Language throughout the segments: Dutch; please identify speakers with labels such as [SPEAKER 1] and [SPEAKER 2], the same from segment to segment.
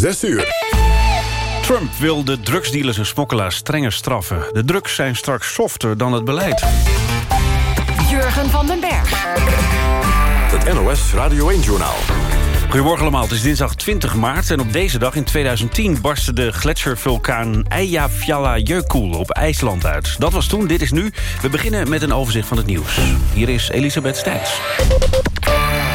[SPEAKER 1] 6 uur.
[SPEAKER 2] Trump wil de drugsdealers en smokkelaars strenger straffen. De drugs zijn straks softer dan het beleid.
[SPEAKER 3] Jurgen van den Berg.
[SPEAKER 1] Het NOS Radio 1-journaal.
[SPEAKER 2] Goedemorgen allemaal, het is dinsdag 20 maart... en op deze dag in 2010 barstte de gletsjervulkaan Eyjafjallajökull op IJsland uit. Dat was toen, dit is nu. We beginnen met een overzicht van het nieuws. Hier is Elisabeth Stijns.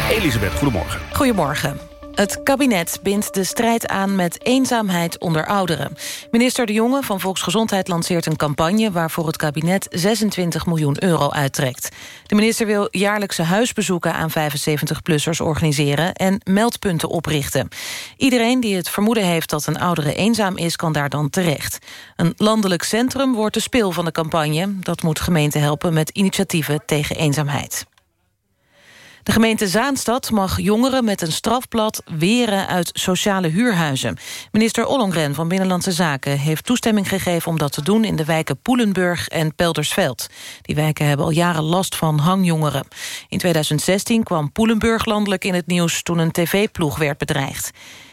[SPEAKER 2] Elisabeth, goedemorgen.
[SPEAKER 4] Goedemorgen. Het kabinet bindt de strijd aan met eenzaamheid onder ouderen. Minister De Jonge van Volksgezondheid lanceert een campagne... waarvoor het kabinet 26 miljoen euro uittrekt. De minister wil jaarlijkse huisbezoeken aan 75-plussers organiseren... en meldpunten oprichten. Iedereen die het vermoeden heeft dat een oudere eenzaam is... kan daar dan terecht. Een landelijk centrum wordt de speel van de campagne. Dat moet gemeenten helpen met initiatieven tegen eenzaamheid. De gemeente Zaanstad mag jongeren met een strafblad weren uit sociale huurhuizen. Minister Ollongren van Binnenlandse Zaken heeft toestemming gegeven om dat te doen in de wijken Poelenburg en Peldersveld. Die wijken hebben al jaren last van hangjongeren. In 2016 kwam Poelenburg landelijk in het nieuws toen een tv-ploeg werd bedreigd.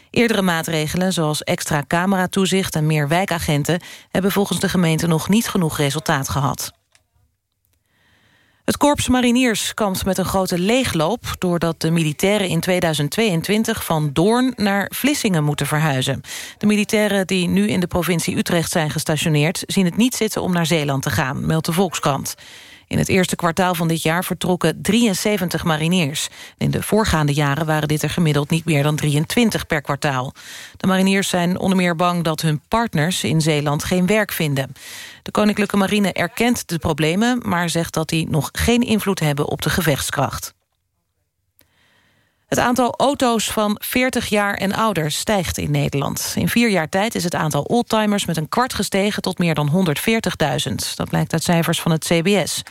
[SPEAKER 4] Eerdere maatregelen, zoals extra cameratoezicht en meer wijkagenten... hebben volgens de gemeente nog niet genoeg resultaat gehad. Het Korps Mariniers kampt met een grote leegloop... doordat de militairen in 2022 van Doorn naar Vlissingen moeten verhuizen. De militairen die nu in de provincie Utrecht zijn gestationeerd... zien het niet zitten om naar Zeeland te gaan, meldt de Volkskrant. In het eerste kwartaal van dit jaar vertrokken 73 mariniers. In de voorgaande jaren waren dit er gemiddeld niet meer dan 23 per kwartaal. De mariniers zijn onder meer bang dat hun partners in Zeeland geen werk vinden. De Koninklijke Marine erkent de problemen... maar zegt dat die nog geen invloed hebben op de gevechtskracht. Het aantal auto's van 40 jaar en ouder stijgt in Nederland. In vier jaar tijd is het aantal oldtimers met een kwart gestegen... tot meer dan 140.000. Dat blijkt uit cijfers van het CBS.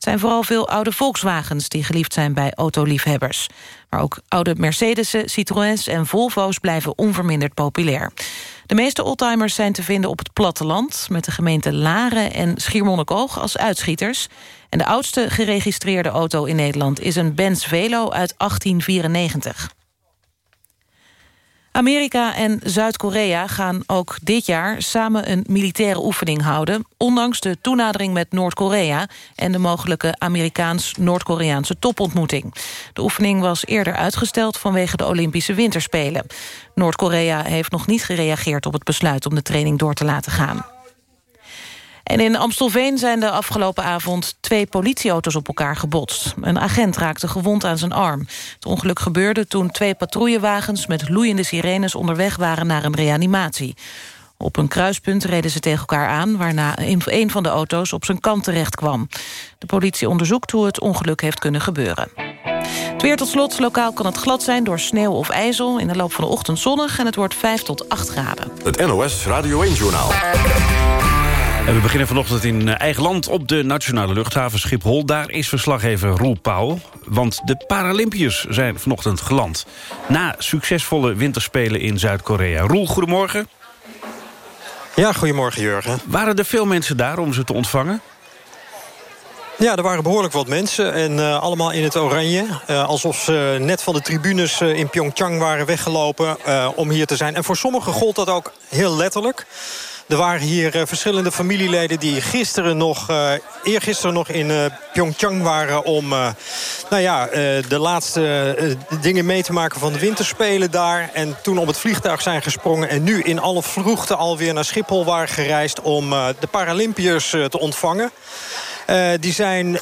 [SPEAKER 4] Zijn vooral veel oude Volkswagens die geliefd zijn bij autoliefhebbers. Maar ook oude Mercedes'en, Citroëns en Volvo's blijven onverminderd populair. De meeste oldtimers zijn te vinden op het platteland... met de gemeenten Laren en Schiermonnikoog als uitschieters. En de oudste geregistreerde auto in Nederland... is een Benz Velo uit 1894. Amerika en Zuid-Korea gaan ook dit jaar samen een militaire oefening houden... ondanks de toenadering met Noord-Korea... en de mogelijke Amerikaans-Noord-Koreaanse topontmoeting. De oefening was eerder uitgesteld vanwege de Olympische Winterspelen. Noord-Korea heeft nog niet gereageerd op het besluit om de training door te laten gaan. En in Amstelveen zijn de afgelopen avond twee politieauto's op elkaar gebotst. Een agent raakte gewond aan zijn arm. Het ongeluk gebeurde toen twee patrouillewagens met loeiende sirenes onderweg waren naar een reanimatie. Op een kruispunt reden ze tegen elkaar aan... waarna een van de auto's op zijn kant terecht kwam. De politie onderzoekt hoe het ongeluk heeft kunnen gebeuren. Het tot slot. Lokaal kan het glad zijn door sneeuw of ijzel. In de loop van de ochtend zonnig en het wordt 5 tot 8 graden.
[SPEAKER 1] Het NOS Radio 1-journaal.
[SPEAKER 2] En we beginnen vanochtend in eh, eigen land op de nationale luchthaven Schiphol. Daar is verslaggever Roel Pauw. Want de Paralympiërs zijn vanochtend geland. Na succesvolle winterspelen in Zuid-Korea. Roel, goedemorgen.
[SPEAKER 5] Ja, goedemorgen Jurgen.
[SPEAKER 2] Waren er veel mensen daar om ze te ontvangen?
[SPEAKER 5] Ja, er waren behoorlijk wat mensen en uh, allemaal in het oranje. Uh, alsof ze net van de tribunes uh, in Pyeongchang waren weggelopen om hier te zijn. En voor sommigen gold dat ook heel letterlijk. Er waren hier verschillende familieleden die gisteren nog, uh, eergisteren nog in uh, Pyeongchang waren... om nou ja, de laatste dingen mee te maken van de winterspelen daar. En toen op het vliegtuig zijn gesprongen. En nu in alle vroegte alweer naar Schiphol waren gereisd... om de Paralympiërs te ontvangen. Die zijn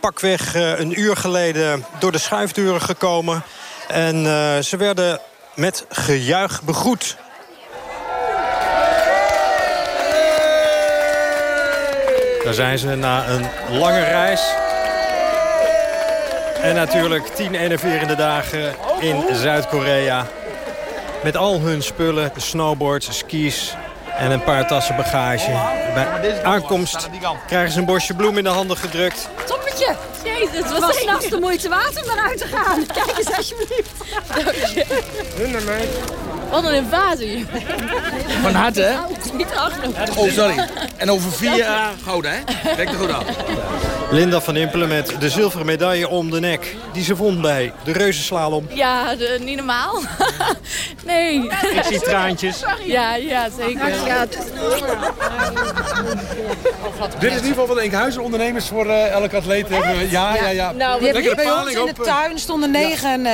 [SPEAKER 5] pakweg een uur geleden door de schuifdeuren gekomen. En ze werden met gejuich begroet Daar zijn ze na een lange reis. En natuurlijk tien enerverende dagen in Zuid-Korea. Met al hun spullen, snowboards, skis en een paar tassen bagage. Bij aankomst krijgen ze een bosje bloem in de handen gedrukt.
[SPEAKER 6] Toppetje! Jezus, het was s'nachts de moeite waard om eruit te gaan. Kijk eens alsjeblieft. Dank je. Wat een invasie.
[SPEAKER 7] Van harte, hè?
[SPEAKER 6] Niet achter.
[SPEAKER 7] Oh, sorry. En over vier jaar goud, hè? Kijk er goed af.
[SPEAKER 5] Linda van Impelen met de zilveren medaille om de nek. Die ze vond bij de reuzenslalom.
[SPEAKER 6] Ja, de, niet normaal. nee.
[SPEAKER 5] Ik zie traantjes.
[SPEAKER 6] Ja, ja, zeker. Ja,
[SPEAKER 7] Dit is in ieder geval van de Enkhuizen ondernemers voor uh, elke atleet. Uh, ja, ja, ja.
[SPEAKER 6] Nou,
[SPEAKER 8] Die hebben bij ons in de
[SPEAKER 7] eh,
[SPEAKER 8] tuin stonden negen, eh,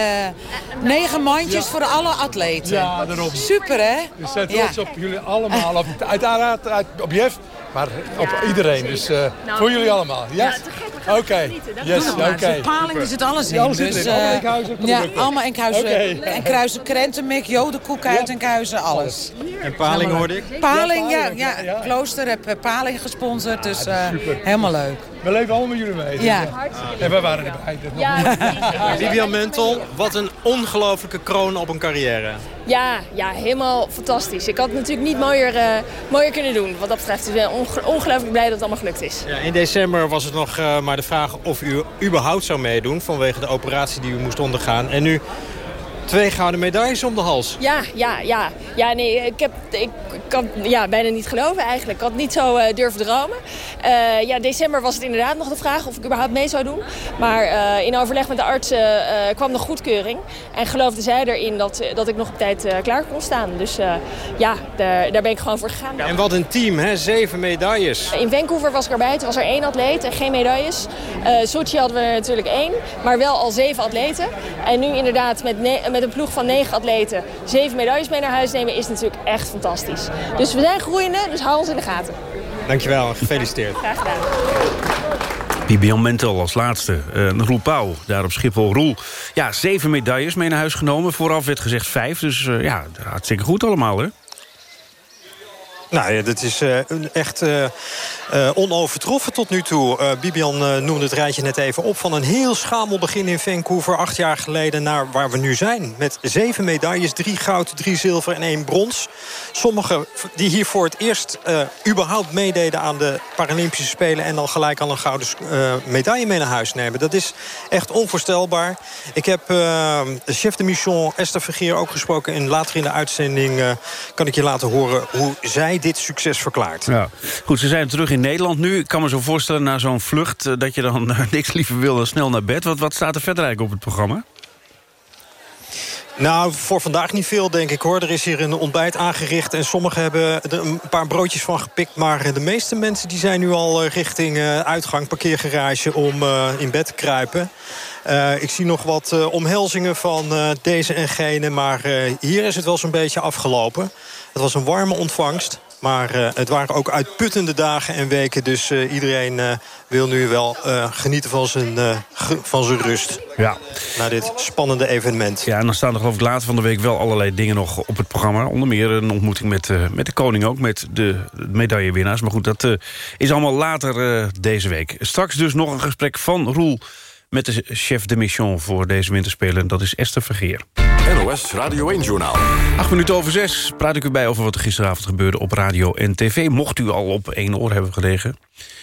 [SPEAKER 8] negen mandjes voor alle atleten.
[SPEAKER 7] Ja, daarom.
[SPEAKER 8] Super, hè?
[SPEAKER 7] We zijn trots
[SPEAKER 8] Ja.
[SPEAKER 7] op jullie allemaal. Op, uiteraard uit, op Jeff, maar op iedereen. Dus eh, voor jullie allemaal. Ja? Oké. Yes,
[SPEAKER 8] Doe nog maar.
[SPEAKER 7] oké.
[SPEAKER 8] Paling, er zit alles in.
[SPEAKER 7] Ja, alles zit
[SPEAKER 8] dus.
[SPEAKER 7] Allemaal
[SPEAKER 8] eh,
[SPEAKER 7] Enkhuizen
[SPEAKER 8] Ja, allemaal Enkhuizen.
[SPEAKER 7] Oké.
[SPEAKER 8] En kruisen krentenmik, jodenkoek uit Enkhuizen, alles.
[SPEAKER 5] En paling hoorde ik.
[SPEAKER 8] Paling, ja,
[SPEAKER 7] paling, ja,
[SPEAKER 8] ja.
[SPEAKER 7] ja.
[SPEAKER 8] Klooster heb eh, paling gesponsord, dus eh, helemaal leuk.
[SPEAKER 7] We leven allemaal met jullie mee.
[SPEAKER 8] Ja.
[SPEAKER 7] En wij waren erbij. Nog
[SPEAKER 6] Ja,
[SPEAKER 5] Vivian Mentel, wat een ongelofelijke kroon op een carrière.
[SPEAKER 6] Ja, ja, helemaal fantastisch. Ik had het natuurlijk niet mooier, eh, mooier kunnen doen. Wat dat betreft ik ben onge- ongelooflijk blij dat het allemaal gelukt is.
[SPEAKER 5] Ja, in december was het nog eh, maar de vraag of u überhaupt zou meedoen... vanwege de operatie die u moest ondergaan. En nu twee gouden medailles om de hals.
[SPEAKER 6] Ja, ja, ja. Ja, nee, ik heb ik, kan ja, bijna niet geloven eigenlijk. Ik had niet zo eh, durven dromen. Eh, ja, december was het inderdaad nog de vraag of ik überhaupt mee zou doen. Maar eh, in overleg met de artsen kwam de goedkeuring. En geloofde zij erin dat, dat ik nog op tijd klaar kon staan. Dus ja, daar, daar ben ik gewoon voor gegaan.
[SPEAKER 5] En wat een team, hè? Zeven medailles.
[SPEAKER 6] In Vancouver was ik erbij. Toen was er één atleet en geen medailles. Sochi hadden we er natuurlijk één, maar wel al zeven atleten. En nu inderdaad met, ne- met een ploeg van negen atleten zeven medailles mee naar huis nemen is natuurlijk echt fantastisch. Dus we zijn groeiende, dus hou ons in de gaten.
[SPEAKER 5] Dankjewel en gefeliciteerd.
[SPEAKER 6] Graag gedaan.
[SPEAKER 2] Bibian Mentel als laatste. Uh, Roel Pauw, daar op Schiphol. Roel, ja, zeven medailles mee naar huis genomen. Vooraf werd gezegd vijf, dus uh, ja, hartstikke goed allemaal, hè?
[SPEAKER 5] Nou ja, dat is uh, echt uh, uh, onovertroffen tot nu toe. Bibian noemde het rijtje net even op. Van een heel schamel begin in Vancouver acht jaar geleden naar waar we nu zijn. Met zeven medailles, drie goud, drie zilver en één brons. Sommigen die hier voor het eerst überhaupt meededen aan de Paralympische Spelen... en dan gelijk al een gouden medaille mee naar huis nemen. Dat is echt onvoorstelbaar. Ik heb chef de mission Esther Vergeer ook gesproken. En later in de uitzending kan ik je laten horen hoe zij dit succes verklaart.
[SPEAKER 2] Ja. Goed, ze zijn terug in Nederland nu. Ik kan me zo voorstellen na zo'n vlucht... Uh, dat je dan uh, niks liever wil dan snel naar bed. Wat, wat staat er verder eigenlijk op het programma?
[SPEAKER 5] Nou, voor vandaag niet veel, denk ik, hoor. Er is hier een ontbijt aangericht en sommigen hebben er een paar broodjes van gepikt. Maar de meeste mensen die zijn nu al richting uh, uitgang, parkeergarage... om in bed te kruipen. Uh, ik zie nog wat uh, omhelzingen van uh, deze en gene. Maar hier is het wel zo'n beetje afgelopen. Het was een warme ontvangst. Maar het waren ook uitputtende dagen en weken. Dus iedereen wil nu wel genieten van zijn, van zijn rust.
[SPEAKER 2] Ja.
[SPEAKER 5] Na dit spannende evenement.
[SPEAKER 2] Ja, en dan staan er geloof ik later van de week wel allerlei dingen nog op het programma. Onder meer een ontmoeting met, met de koning ook. Met de medaillewinnaars. Maar goed, dat is allemaal later deze week. Straks dus nog een gesprek van Roel met de chef de mission voor deze winterspelen. Dat is Esther Vergeer.
[SPEAKER 1] NOS Radio 1-journaal.
[SPEAKER 2] Acht minuten over zes praat ik u bij over wat er gisteravond gebeurde op radio en tv. Mocht u al op één oor hebben gelegen.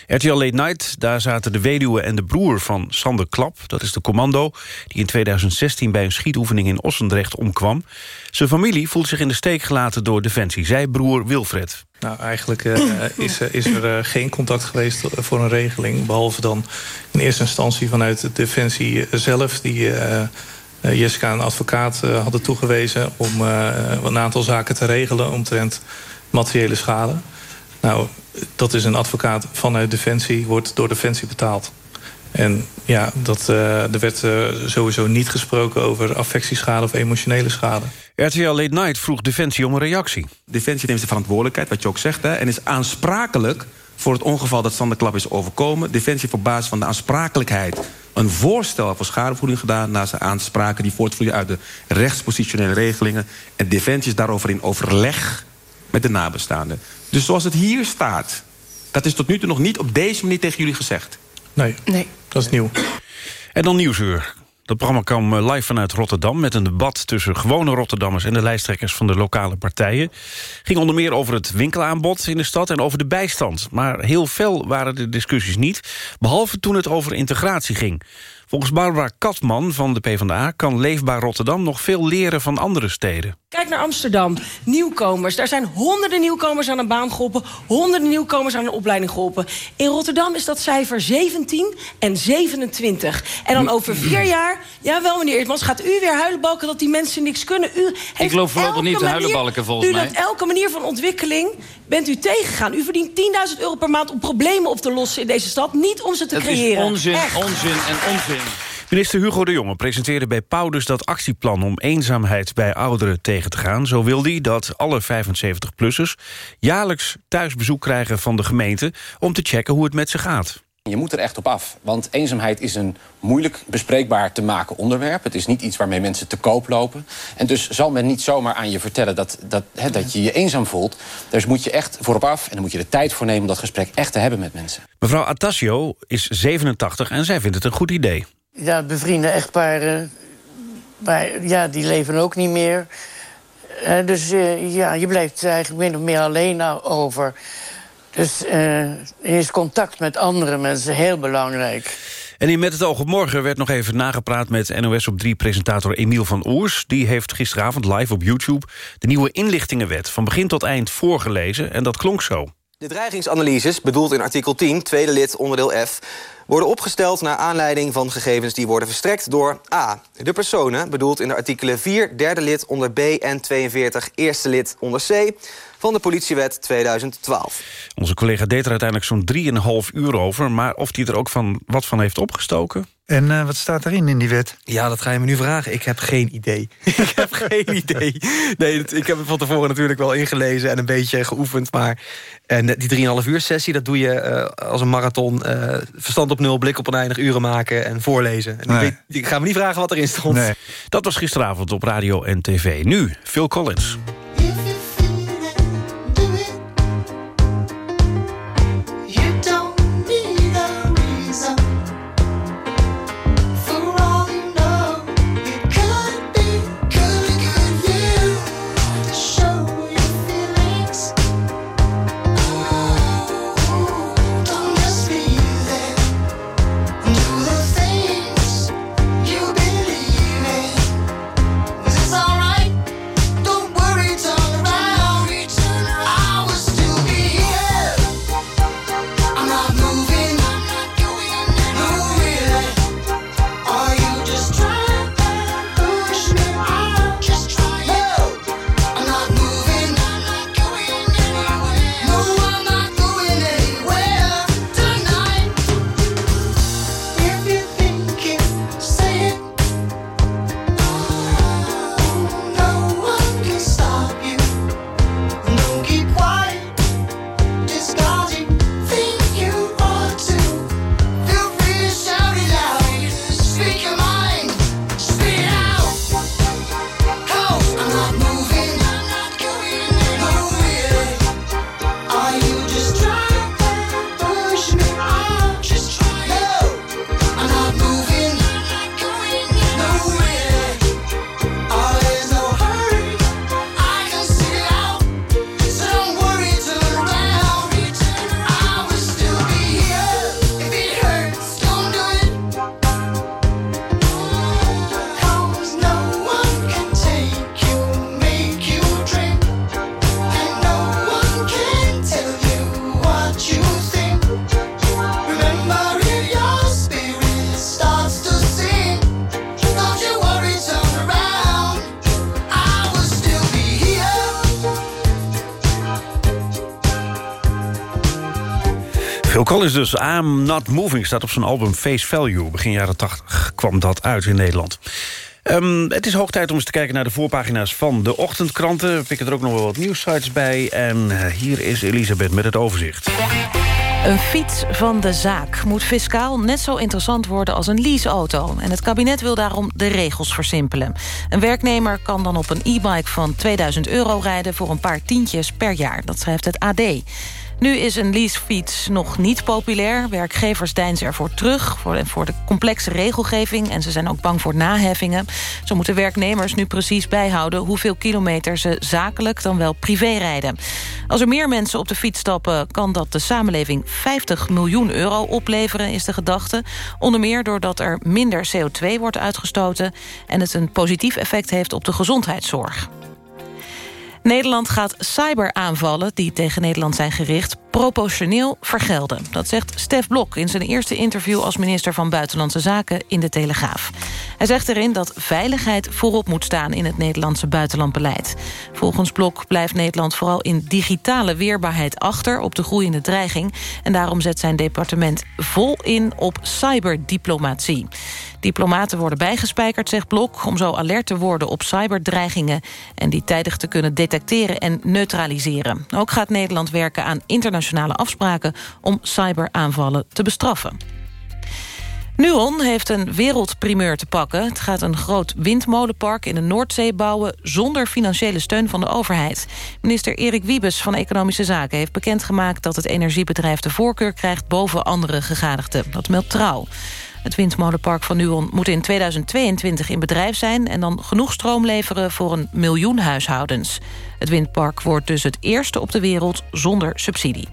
[SPEAKER 2] RTL Late Night, daar zaten de weduwe en de broer van Sander Klap. Dat is de commando die in 2016 bij een schietoefening in Ossendrecht omkwam. Zijn familie voelt zich in de steek gelaten door Defensie. Zij broer Wilfred.
[SPEAKER 9] Nou, eigenlijk uh, is, is, er uh, geen contact geweest voor een regeling. Behalve dan in eerste instantie vanuit de Defensie zelf... die uh, Jessica een advocaat hadden toegewezen... om een aantal zaken te regelen omtrent materiële schade. Nou, dat is een advocaat vanuit Defensie, wordt door Defensie betaald. En ja, dat, er werd sowieso niet gesproken over affectieschade of emotionele schade.
[SPEAKER 2] RTL Late Night vroeg Defensie om een reactie.
[SPEAKER 10] Defensie neemt de verantwoordelijkheid, wat je ook zegt... Hè, en is aansprakelijk voor het ongeval dat Sander Klap is overkomen. Defensie heeft op basis van de aansprakelijkheid... een voorstel voor schadevergoeding gedaan... naar zijn aanspraken die voortvloeien uit de rechtspositionele regelingen. En Defensie is daarover in overleg met de nabestaanden. Dus zoals het hier staat... dat is tot nu toe nog niet op deze manier tegen jullie gezegd.
[SPEAKER 9] Nee,
[SPEAKER 8] nee.
[SPEAKER 9] dat is nieuw.
[SPEAKER 2] En dan Nieuwsuur. Dat programma kwam live vanuit Rotterdam... met een debat tussen gewone Rotterdammers... en de lijsttrekkers van de lokale partijen. ging onder meer over het winkelaanbod in de stad... en over de bijstand. Maar heel fel waren de discussies niet. Behalve toen het over integratie ging.
[SPEAKER 11] Volgens Barbara Katman van de PvdA... kan Leefbaar Rotterdam nog veel leren van andere steden.
[SPEAKER 12] Kijk naar Amsterdam. Nieuwkomers. Daar zijn honderden nieuwkomers aan een baan geholpen. Honderden nieuwkomers aan een opleiding geholpen. In Rotterdam is dat cijfer 17 en 27. En dan over vier jaar... Ja, wel, meneer Eertmans, gaat u weer huilenbalken dat die mensen niks kunnen. U heeft
[SPEAKER 13] Ik loop voorlopig niet te huilenbalken, volgens
[SPEAKER 12] u
[SPEAKER 13] mij.
[SPEAKER 12] dat elke manier van ontwikkeling bent u tegengegaan. U verdient 10.000 euro per maand om problemen op te lossen in deze stad. Niet om ze te
[SPEAKER 13] Het
[SPEAKER 12] creëren.
[SPEAKER 13] is onzin,
[SPEAKER 12] Echt.
[SPEAKER 13] onzin en onzin.
[SPEAKER 11] Minister Hugo de Jonge presenteerde bij dus dat actieplan... om eenzaamheid bij ouderen tegen te gaan. Zo wil hij dat alle 75-plussers jaarlijks thuisbezoek krijgen van de gemeente... om te checken hoe het met ze gaat.
[SPEAKER 14] Je moet er echt op af, want eenzaamheid is een moeilijk bespreekbaar te maken onderwerp. Het is niet iets waarmee mensen te koop lopen. En dus zal men niet zomaar aan je vertellen dat, dat, hè, dat je je eenzaam voelt. Dus moet je echt voorop af en dan moet je er tijd voor nemen... om dat gesprek echt te hebben met mensen.
[SPEAKER 11] Mevrouw Atasio is 87 en zij vindt het een goed idee.
[SPEAKER 15] Ja, bevriende echtparen, maar ja, die leven ook niet meer. Eh, dus eh, ja, je blijft eigenlijk min of meer alleen nou over. Dus eh, is contact met andere mensen heel belangrijk.
[SPEAKER 11] En in Met het oog op morgen werd nog even nagepraat met NOS op 3-presentator Emiel van Oers. Die heeft gisteravond live op YouTube de nieuwe inlichtingenwet van begin tot eind voorgelezen. En dat klonk zo.
[SPEAKER 16] De dreigingsanalyses, bedoeld in artikel 10, tweede lid, onderdeel F... worden opgesteld naar aanleiding van gegevens die worden verstrekt door A. De personen, bedoeld in de artikelen 4, derde lid onder B... en 42, eerste lid onder C van de politiewet 2012.
[SPEAKER 11] Onze collega deed er uiteindelijk zo'n 3,5 uur over... maar of hij er ook van, wat van heeft opgestoken...
[SPEAKER 17] En eh, wat staat erin in die wet?
[SPEAKER 18] Ja, dat ga je me nu vragen. Ik heb geen idee. ik heb geen idee. Nee, ik heb het van tevoren natuurlijk wel ingelezen en een beetje geoefend. Maar en die 3,5 uur sessie, dat doe je eh, als een marathon. eh, verstand op nul, blik op oneindig uren maken en voorlezen. En
[SPEAKER 11] Nee.
[SPEAKER 18] ik, weet, ik ga me niet vragen wat erin stond.
[SPEAKER 11] Dat was gisteravond op radio en tv. Nu, Phil Collins. Collins dus, I'm Not Moving, staat op zijn album Face Value. Begin jaren 80 kwam dat uit in Nederland. Ehm, het is hoog tijd om eens te kijken naar de voorpagina's van de ochtendkranten. We pikken er ook nog wel wat nieuwssites bij. En eh, hier is Elisabeth met het overzicht.
[SPEAKER 4] Een fiets van de zaak moet fiscaal net zo interessant worden als een leaseauto. En het kabinet wil daarom de regels versimpelen. Een werknemer kan dan op een e-bike van 2000 euro rijden... voor een paar tientjes per jaar, dat schrijft het AD. Nu is een leasefiets nog niet populair. Werkgevers deinzen ervoor terug voor, voor de complexe regelgeving... en ze zijn ook bang voor naheffingen. Zo moeten werknemers nu precies bijhouden... hoeveel kilometer ze zakelijk dan wel privé rijden. Als er meer mensen op de fiets stappen... kan dat de samenleving 50 miljoen euro opleveren, is de gedachte. Onder meer doordat er minder CO2 wordt uitgestoten... en het een positief effect heeft op de gezondheidszorg. Nederland gaat cyberaanvallen die tegen Nederland zijn gericht... proportioneel vergelden. Dat zegt Stef Blok in zijn eerste interview... als minister van Buitenlandse Zaken in de Telegraaf. Hij zegt erin dat veiligheid voorop moet staan... in het Nederlandse buitenlandbeleid. Volgens Blok blijft Nederland vooral in digitale weerbaarheid achter... op de groeiende dreiging. En daarom zet zijn departement vol in op cyberdiplomatie. Diplomaten worden bijgespijkerd, zegt Blok... om zo alert te worden op cyberdreigingen... en die tijdig te kunnen detecteren en neutraliseren. Ook gaat Nederland werken aan internationale afspraken... om cyberaanvallen te bestraffen. Nuon heeft een wereldprimeur te pakken. Het gaat een groot windmolenpark in de Noordzee bouwen... zonder financiële steun van de overheid. Minister Erik Wiebes van Economische Zaken heeft bekendgemaakt... dat het energiebedrijf de voorkeur krijgt boven andere gegadigden. Dat meldt Trouw. Het windmolenpark van Nuon moet in 2022 in bedrijf zijn... en dan genoeg stroom leveren voor een miljoen huishoudens. Het windpark wordt dus het eerste op de wereld zonder subsidie.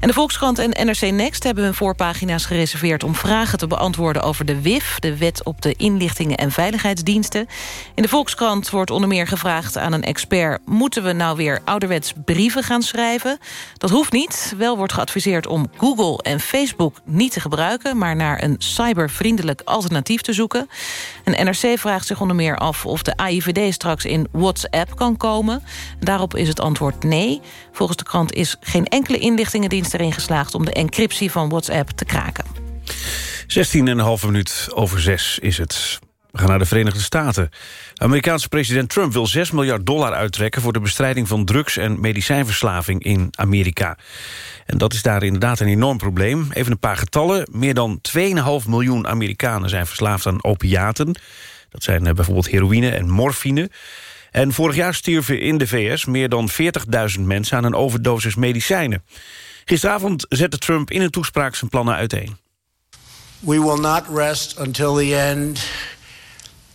[SPEAKER 4] En de Volkskrant en NRC Next hebben hun voorpagina's gereserveerd... om vragen te beantwoorden over de WIF, de Wet op de Inlichtingen en Veiligheidsdiensten. In de Volkskrant wordt onder meer gevraagd aan een expert... moeten we nou weer ouderwets brieven gaan schrijven? Dat hoeft niet. Wel wordt geadviseerd om Google en Facebook niet te gebruiken... maar naar een cybervriendelijk alternatief te zoeken. En NRC vraagt zich onder meer af of de AIVD straks in WhatsApp kan komen. Daarop is het antwoord nee. Volgens de krant is geen enkele inlichtingendienst erin geslaagd... om de encryptie van WhatsApp te kraken.
[SPEAKER 2] 16,5 minuut over 6 is het. We gaan naar de Verenigde Staten. Amerikaanse president Trump wil 6 miljard dollar uittrekken... voor de bestrijding van drugs- en medicijnverslaving in Amerika. En dat is daar inderdaad een enorm probleem. Even een paar getallen. Meer dan 2,5 miljoen Amerikanen zijn verslaafd aan opiaten. Dat zijn eh, bijvoorbeeld heroïne en morfine. En vorig jaar stierven in de VS meer dan 40.000 mensen... aan een overdosis medicijnen. Gisteravond zette Trump in een toespraak zijn plannen uiteen.
[SPEAKER 19] We will not rest until the end.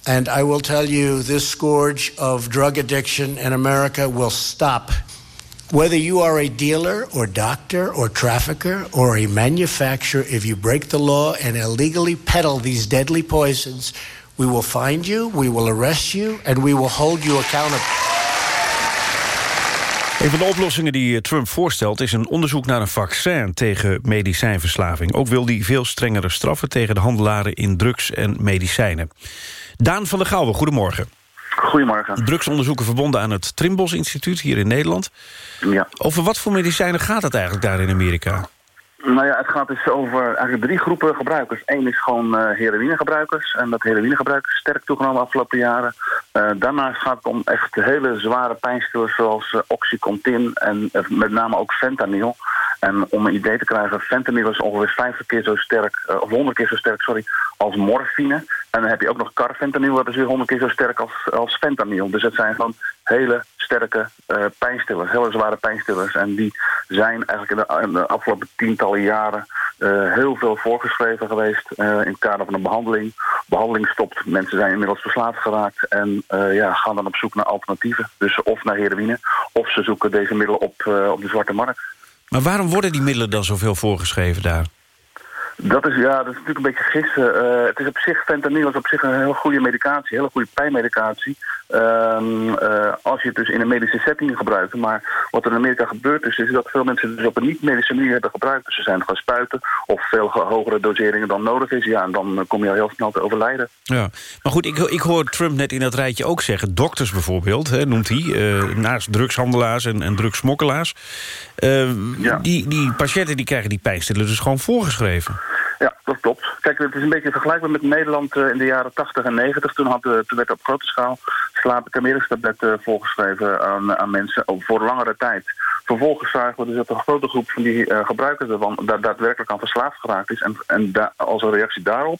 [SPEAKER 19] And I will tell you, this scourge of drug addiction in America will stop. Whether you are a dealer or doctor or trafficker or a manufacturer, if you break the law and illegally peddle these deadly poisons, we will find you, we will arrest you, and we will hold you accountable.
[SPEAKER 2] Een van de oplossingen die Trump voorstelt... is een onderzoek naar een vaccin tegen medicijnverslaving. Ook wil hij veel strengere straffen tegen de handelaren in drugs en medicijnen. Daan van der Gouwen, goedemorgen.
[SPEAKER 20] Goedemorgen.
[SPEAKER 2] Drugsonderzoeken verbonden aan het Trimbos Instituut hier in Nederland.
[SPEAKER 20] Ja.
[SPEAKER 2] Over wat voor medicijnen gaat het eigenlijk daar in Amerika?
[SPEAKER 20] Nou ja, het gaat dus over eigenlijk drie groepen gebruikers. Eén is gewoon uh, heroïnegebruikers. En dat heroïnegebruik is sterk toegenomen de afgelopen jaren. Uh, daarnaast gaat het om echt hele zware pijnstillers zoals uh, Oxycontin en met name ook fentanyl. En om een idee te krijgen, fentanyl is ongeveer 50 keer zo sterk, of 100 keer zo sterk, sorry, als morfine. En dan heb je ook nog carfentanyl, dat is weer 100 keer zo sterk als, als fentanyl. Dus het zijn gewoon hele sterke uh, pijnstillers, hele zware pijnstillers. En die zijn eigenlijk in de, afgelopen tientallen jaren uh, heel veel voorgeschreven geweest in het kader van een behandeling. Behandeling stopt, mensen zijn inmiddels verslaafd geraakt en ja, gaan dan op zoek naar alternatieven. Dus of naar heroïne, of ze zoeken deze middelen op, op de zwarte markt.
[SPEAKER 2] Maar waarom worden die middelen dan zoveel voorgeschreven daar?
[SPEAKER 20] Dat is, ja, dat is natuurlijk een beetje gissen. Uh, het is op zich, fentanyl is op zich een heel goede medicatie, een hele goede pijnmedicatie. Um, uh, als je het dus in een medische setting gebruikt. Maar wat er in Amerika gebeurd is, is dat veel mensen het dus op een niet-medische manier hebben gebruikt. Dus ze zijn gaan spuiten of veel hogere doseringen dan nodig is. Ja, en dan kom je al heel snel te overlijden.
[SPEAKER 2] Ja, maar goed, ik, ik hoor Trump net in dat rijtje ook zeggen. Dokters bijvoorbeeld, hè, noemt hij, uh, naast drugshandelaars en, en drugsmokkelaars. ja. die, die patiënten die krijgen die pijnstillers dus gewoon voorgeschreven.
[SPEAKER 20] Ja, dat klopt. Kijk, het is een beetje vergelijkbaar met Nederland uh, in de jaren 80 en 90. Toen, had, uh, toen werd op grote schaal slaap- en tabletten voorgeschreven aan, aan mensen voor langere tijd. Vervolgens zagen we dus dat een grote groep van die eh, gebruikers ervan da daadwerkelijk aan verslaafd geraakt is. En, en als een reactie daarop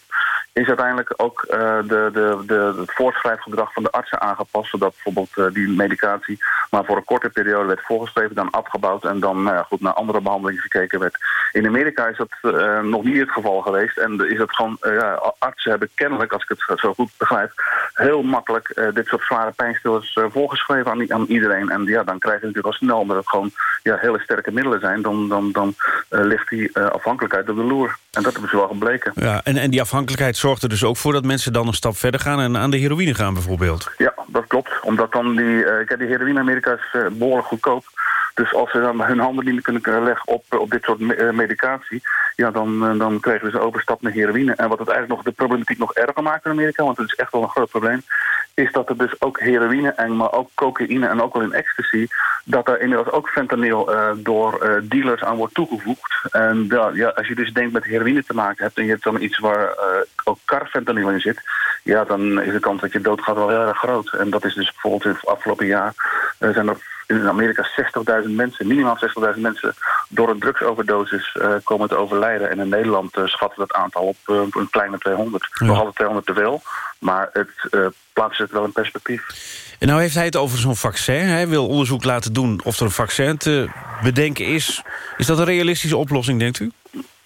[SPEAKER 20] is uiteindelijk ook eh, de, de, de, het voorschrijfgedrag van de artsen aangepast. Zodat bijvoorbeeld eh, die medicatie maar voor een korte periode werd voorgeschreven, dan afgebouwd en dan nou goed naar andere behandelingen gekeken werd. In Amerika is dat nog niet het geval geweest. En is het gewoon, ja, artsen hebben kennelijk, als ik het zo goed begrijp, heel makkelijk dit soort zware pijnstillers voorgeschreven aan, aan iedereen. En ja, dan krijg je natuurlijk al snel, omdat het gewoon ja, hele sterke middelen zijn, dan, dan, dan eh, ligt die eh, afhankelijkheid op de loer. En dat hebben ze wel gebleken.
[SPEAKER 2] Ja, en, en die afhankelijkheid zorgt er dus ook voor... dat mensen dan een stap verder gaan en aan de heroïne gaan bijvoorbeeld.
[SPEAKER 20] Ja, dat klopt. Omdat dan die, eh, die heroïne in Amerika is eh, behoorlijk goedkoop. Dus als ze dan hun handen niet meer kunnen eh, leggen op, op dit soort eh, medicatie, ja, dan, eh, dan krijgen ze een overstap naar heroïne. En wat het eigenlijk nog de problematiek nog erger maakt in Amerika, want het is echt wel een groot probleem, is dat er dus ook heroïne en maar ook cocaïne en ook wel in ecstasy, dat er inmiddels ook fentanyl eh, door eh, dealers aan wordt toegevoegd. En ja, als je dus denkt met heroïne te maken hebt en je hebt dan iets waar eh, ook carfentanyl in zit, ja, dan is de kans dat je doodgaat wel heel erg groot. En dat is dus bijvoorbeeld in het afgelopen jaar eh, zijn er in Amerika 60.000 mensen, minimaal 60.000 mensen, door een drugsoverdosis eh, komen te overlijden. En in Nederland eh, schatten we dat aantal op eh, een kleine 200. Nog altijd 200 te veel, maar het plaatst het wel in perspectief.
[SPEAKER 2] En nou heeft hij het over zo'n vaccin. Hij wil onderzoek laten doen of er een vaccin te bedenken is. Is dat een realistische oplossing, denkt u?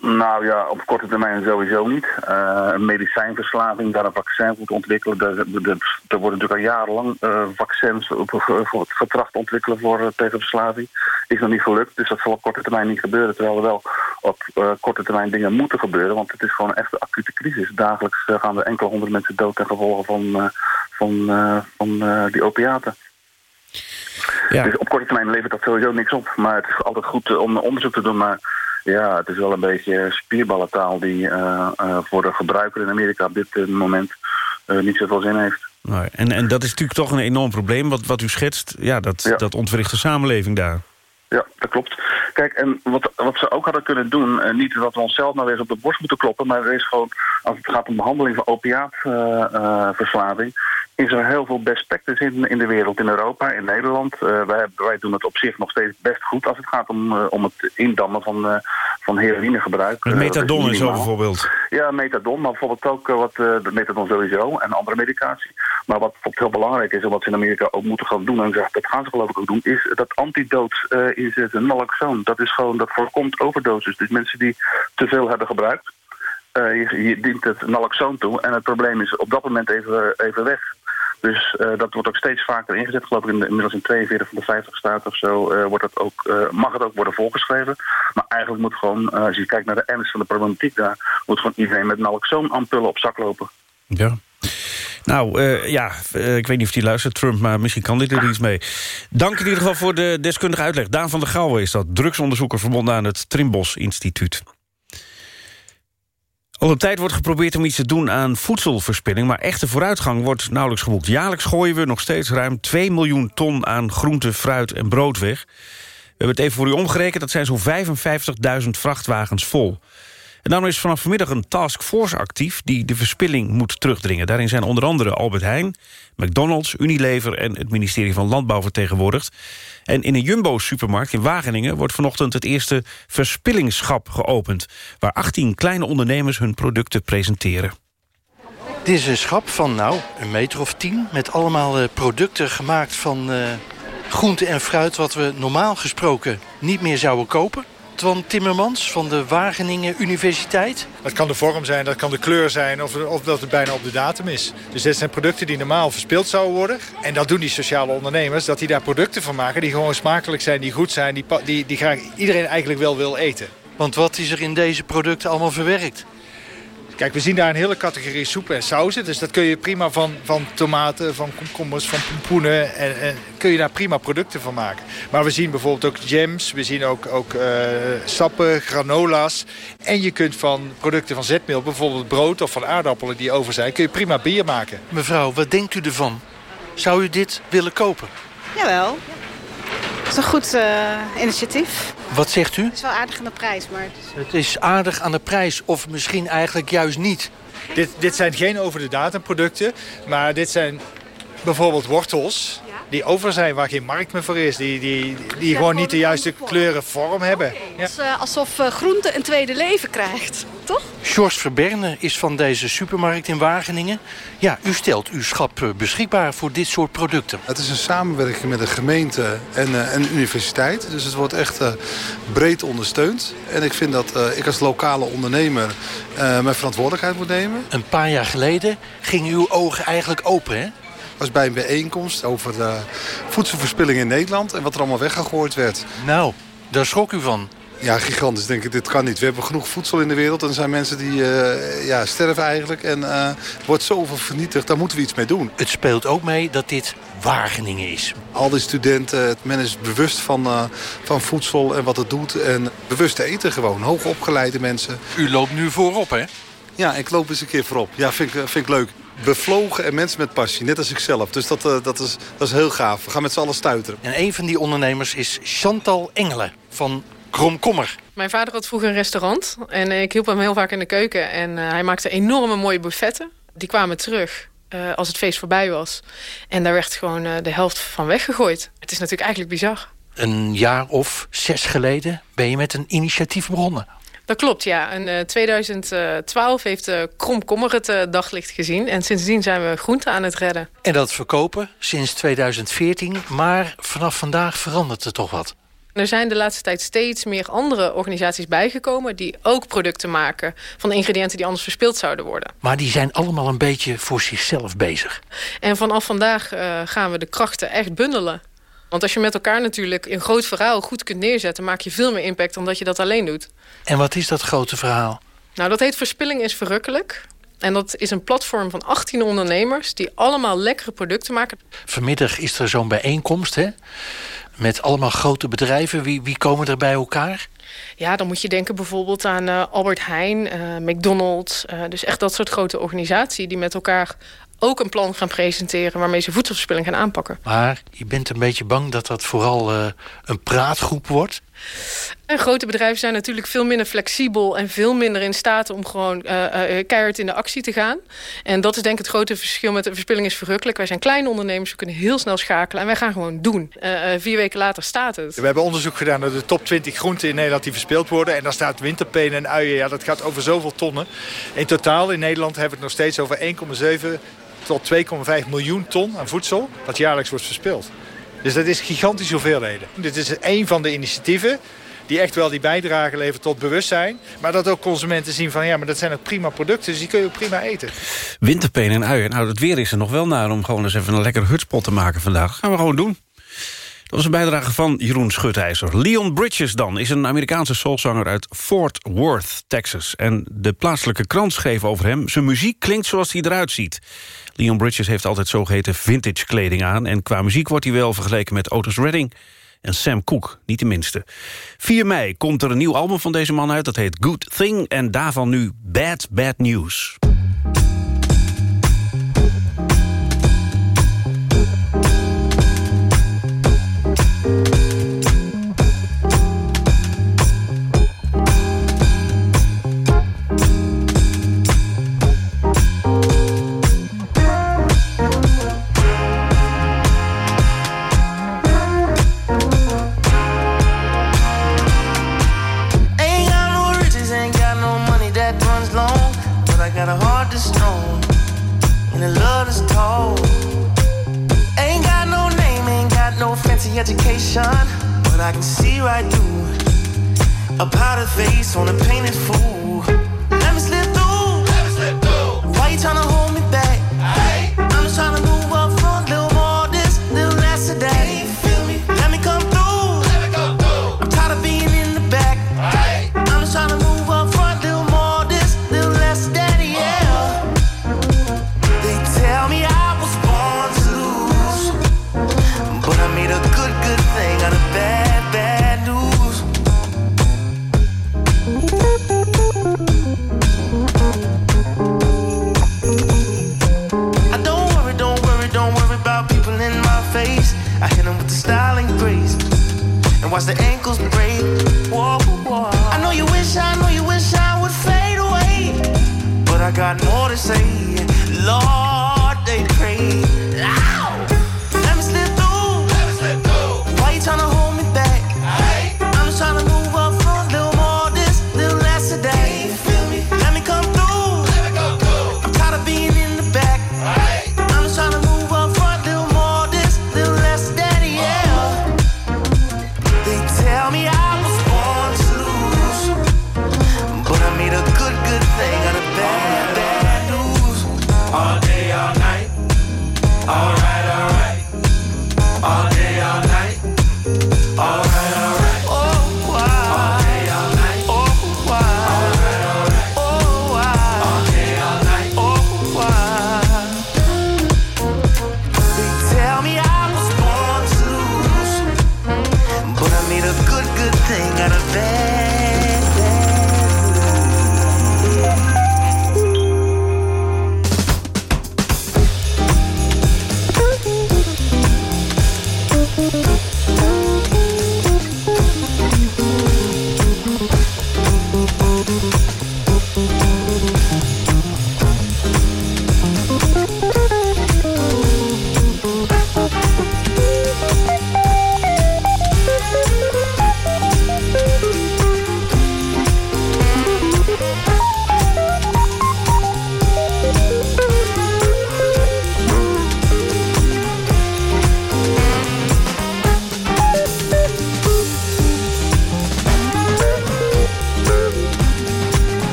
[SPEAKER 20] Nou ja, op korte termijn sowieso niet. Eh, een medicijnverslaving, daar een vaccin voor te ontwikkelen. Er, worden natuurlijk al jarenlang eh, vaccins op, voor het getracht te ontwikkelen voor, eh, tegen verslaving. Is nog niet gelukt, dus dat zal op korte termijn niet gebeuren. Terwijl er wel op korte termijn dingen moeten gebeuren. Want het is gewoon een echte acute crisis. Dagelijks gaan er enkele honderd mensen dood ten gevolge van, van, van die opiaten. Dus op korte termijn levert dat sowieso niks op. Maar het is altijd goed om onderzoek te doen. Maar ja, het is wel een beetje spierballentaal die eh, eh, voor de gebruiker in Amerika op dit eh, moment niet zoveel zin heeft.
[SPEAKER 2] En, en dat is natuurlijk toch een enorm probleem wat, wat u schetst. Ja, dat, dat ontwricht de samenleving daar.
[SPEAKER 20] Ja, dat klopt. Kijk, en wat, wat ze ook hadden kunnen doen, niet dat we onszelf nou weer op de borst moeten kloppen, maar er is gewoon, als het gaat om behandeling van opiaatverslaving, is er heel veel best practice in, in de wereld, in Europa, in Nederland. Eh, wij, wij doen het op zich nog steeds best goed als het gaat om, eh, om het indammen van, eh, van heroïnegebruik.
[SPEAKER 2] Met methadon
[SPEAKER 20] dat is
[SPEAKER 2] zo bijvoorbeeld.
[SPEAKER 20] Ja, methadon, maar bijvoorbeeld ook wat de methadon sowieso en andere medicatie. Maar wat bijvoorbeeld heel belangrijk is en wat ze in Amerika ook moeten gaan doen, en dat dat gaan ze geloof ik ook doen, is dat antidood eh inzetten, naloxone. Dat is gewoon, dat voorkomt overdoses. Dus mensen die te veel hebben gebruikt, je, je dient het naloxone toe en het probleem is op dat moment even, even weg. Dus eh, dat wordt ook steeds vaker ingezet. Geloof ik in, inmiddels in 42 van de 50 staten of zo eh, wordt dat ook, eh, mag het ook worden voorgeschreven. Maar eigenlijk moet gewoon, als je kijkt naar de ernst van de problematiek daar, moet gewoon iedereen met naloxone ampullen op zak lopen.
[SPEAKER 2] Ja. Nou, ja, ik weet niet of hij luistert, Trump, maar misschien kan dit er iets mee. Dank in ieder geval voor de deskundige uitleg. Daan van der Gouwen is dat, drugsonderzoeker verbonden aan het Trimbos Instituut. Al een tijd wordt geprobeerd om iets te doen aan voedselverspilling... maar echte vooruitgang wordt nauwelijks geboekt. Jaarlijks gooien we nog steeds ruim 2 miljoen ton aan groente, fruit en brood weg. We hebben het even voor u omgerekend, dat zijn zo'n 55.000 vrachtwagens vol. En daarom is vanaf vanmiddag een taskforce actief... die de verspilling moet terugdringen. Daarin zijn onder andere Albert Heijn, McDonald's, Unilever... en het ministerie van Landbouw vertegenwoordigd. En in een Jumbo-supermarkt in Wageningen... wordt vanochtend het eerste verspillingschap geopend... waar 18 kleine ondernemers hun producten presenteren.
[SPEAKER 21] Dit is een schap van nou, een meter of tien... met allemaal eh, producten gemaakt van eh groente en fruit... wat we normaal gesproken niet meer zouden kopen. Twan Timmermans van de Wageningen Universiteit.
[SPEAKER 22] Dat kan de vorm zijn, dat kan de kleur zijn of, of dat het bijna op de datum is. Dus dit zijn producten die normaal verspild zouden worden. En dat doen die sociale ondernemers, dat die daar producten van maken... die gewoon smakelijk zijn, die goed zijn, die, die, die graag iedereen eigenlijk wel wil eten.
[SPEAKER 21] Want wat is er in deze producten allemaal verwerkt?
[SPEAKER 22] Kijk, we zien daar een hele categorie soepen en sauzen. Dus dat kun je prima van, van tomaten, van komkommers, van pompoenen. En, en kun je daar prima producten van maken. Maar we zien bijvoorbeeld ook jams. We zien ook, ook eh, sappen, granola's. En je kunt van producten van zetmeel, bijvoorbeeld brood of van aardappelen die over zijn... kun je prima bier maken.
[SPEAKER 21] Mevrouw, wat denkt u ervan? Zou u dit willen kopen?
[SPEAKER 23] Jawel. Het is een goed eh, initiatief.
[SPEAKER 21] Wat zegt u?
[SPEAKER 23] Het is wel aardig aan de prijs, maar het is...
[SPEAKER 21] Het is aardig aan de prijs of misschien eigenlijk juist niet.
[SPEAKER 22] Dit, dit zijn geen over de datum producten, maar dit zijn bijvoorbeeld wortels. Die over zijn, waar geen markt meer voor is. Die, die, die gewoon niet de juiste kleuren vorm hebben. Ja.
[SPEAKER 11] Het is eh, alsof eh, groente een tweede leven krijgt, toch?
[SPEAKER 21] George Verberne is van deze supermarkt in Wageningen. Ja, u stelt uw schap eh, beschikbaar voor dit soort producten.
[SPEAKER 24] Het is een samenwerking met een gemeente en eh, een universiteit. Dus het wordt echt eh, breed ondersteund. En ik vind dat eh, ik als lokale ondernemer eh, mijn verantwoordelijkheid moet nemen.
[SPEAKER 21] Een paar jaar geleden gingen uw ogen eigenlijk open, hè?
[SPEAKER 24] Was bij een bijeenkomst over eh, voedselverspilling in Nederland... en wat er allemaal weggegooid werd.
[SPEAKER 21] Nou, daar schrok u van.
[SPEAKER 24] Ja, gigantisch. Denk ik, dit kan niet. We hebben genoeg voedsel in de wereld. En er zijn mensen die eh, ja, sterven eigenlijk. En er wordt zoveel vernietigd. Daar moeten we iets mee doen.
[SPEAKER 21] Het speelt ook mee dat dit Wageningen is.
[SPEAKER 24] Al die studenten, men is bewust van, van voedsel en wat het doet. En bewust eten gewoon. Hoogopgeleide mensen.
[SPEAKER 21] U loopt nu voorop, hè?
[SPEAKER 24] Ja, ik loop eens een keer voorop. Ja, vind ik, vind ik leuk. Bevlogen en mensen met passie, net als ik zelf. Dus dat, eh, dat, is, dat is heel gaaf. We gaan met z'n allen stuiteren.
[SPEAKER 21] En een van die ondernemers is Chantal Engelen van Kromkommer.
[SPEAKER 25] Mijn vader had vroeger een restaurant en ik hielp hem heel vaak in de keuken. En eh, hij maakte enorme mooie buffetten. Die kwamen terug eh, als het feest voorbij was. En daar werd gewoon de helft van weggegooid. Het is natuurlijk eigenlijk bizar.
[SPEAKER 21] Een jaar of zes geleden ben je met een initiatief begonnen.
[SPEAKER 25] Dat klopt, ja. In eh, 2012 heeft uh, Kromkommer het eh, daglicht gezien. En sindsdien zijn we groenten aan het redden.
[SPEAKER 21] En dat verkopen sinds 2014. Maar vanaf vandaag verandert er toch wat.
[SPEAKER 25] Er zijn de laatste tijd steeds meer andere organisaties bijgekomen... die ook producten maken van ingrediënten die anders verspild zouden worden.
[SPEAKER 21] Maar die zijn allemaal een beetje voor zichzelf bezig.
[SPEAKER 25] En vanaf vandaag eh, gaan we de krachten echt bundelen. Want als je met elkaar natuurlijk een groot verhaal goed kunt neerzetten... maak je veel meer impact dan dat je dat alleen doet.
[SPEAKER 21] En wat is dat grote verhaal?
[SPEAKER 25] Nou, dat heet Verspilling is Verrukkelijk. En dat is een platform van 18 ondernemers... die allemaal lekkere producten maken.
[SPEAKER 21] Vanmiddag is er zo'n bijeenkomst, hè? Met allemaal grote bedrijven. Wie, wie komen er bij elkaar?
[SPEAKER 25] Ja, dan moet je denken bijvoorbeeld aan eh, Albert Heijn, eh, McDonald's. eh, dus echt dat soort grote organisaties... die met elkaar ook een plan gaan presenteren... waarmee ze voedselverspilling gaan aanpakken.
[SPEAKER 21] Maar je bent een beetje bang dat dat vooral eh, een praatgroep wordt.
[SPEAKER 25] En grote bedrijven zijn natuurlijk veel minder flexibel... en veel minder in staat om gewoon eh, eh, keihard in de actie te gaan. En dat is denk ik het grote verschil met de verspilling is verrukkelijk. Wij zijn kleine ondernemers, we kunnen heel snel schakelen... en wij gaan gewoon doen. Vier weken later staat het.
[SPEAKER 22] We hebben onderzoek gedaan naar de top 20 groenten in Nederland die verspild worden. En daar staat winterpenen en uien. Ja, dat gaat over zoveel tonnen. In totaal in Nederland hebben we het nog steeds over 1,7 tot 2,5 miljoen ton aan voedsel... dat jaarlijks wordt verspild. Dus dat is gigantische hoeveelheden. Dit is een van de initiatieven die echt wel die bijdrage levert tot bewustzijn. Maar dat ook consumenten zien van ja, maar dat zijn ook prima producten. Dus die kun je ook prima eten.
[SPEAKER 2] Winterpenen en uien. Nou, het weer is er nog wel naar om gewoon eens even een lekker hutspot te maken vandaag. Dat gaan we gewoon doen. Dat was een bijdrage van Jeroen Schutijzer. Leon Bridges dan is een Amerikaanse soulzanger uit Fort Worth, Texas. En de plaatselijke krant schreef over hem... zijn muziek klinkt zoals hij eruit ziet. Leon Bridges heeft altijd zogeheten vintage kleding aan... en qua muziek wordt hij wel vergeleken met Otis Redding en Sam Cooke, niet de minste. 4 mei komt er een nieuw album van deze man uit, dat heet Good Thing... en daarvan nu Bad Bad News.
[SPEAKER 26] Education. But I can see right through a powdered face on a painted fool.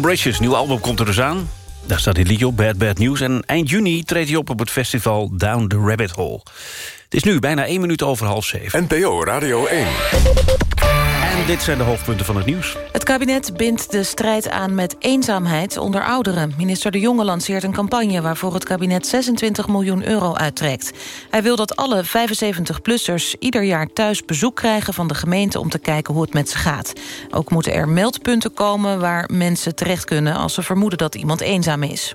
[SPEAKER 2] Bridges, nieuw album komt er dus aan. Daar staat dit liedje op, Bad Bad News. En eind juni treedt hij op op het festival Down the Rabbit Hole. Het is nu bijna één minuut over half zeven.
[SPEAKER 1] NPO Radio 1.
[SPEAKER 2] Dit zijn de hoofdpunten van het nieuws.
[SPEAKER 4] Het kabinet bindt de strijd aan met eenzaamheid onder ouderen. Minister De Jonge lanceert een campagne waarvoor het kabinet 26 miljoen euro uittrekt. Hij wil dat alle 75-plussers ieder jaar thuis bezoek krijgen van de gemeente om te kijken hoe het met ze gaat. Ook moeten er meldpunten komen waar mensen terecht kunnen als ze vermoeden dat iemand eenzaam is.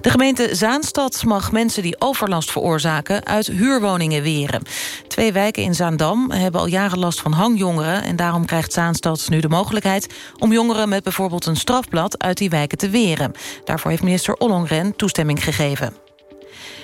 [SPEAKER 4] De gemeente Zaanstad mag mensen die overlast veroorzaken... uit huurwoningen weren. Twee wijken in Zaandam hebben al jaren last van hangjongeren... en daarom krijgt Zaanstad nu de mogelijkheid... om jongeren met bijvoorbeeld een strafblad uit die wijken te weren. Daarvoor heeft minister Ollongren toestemming gegeven.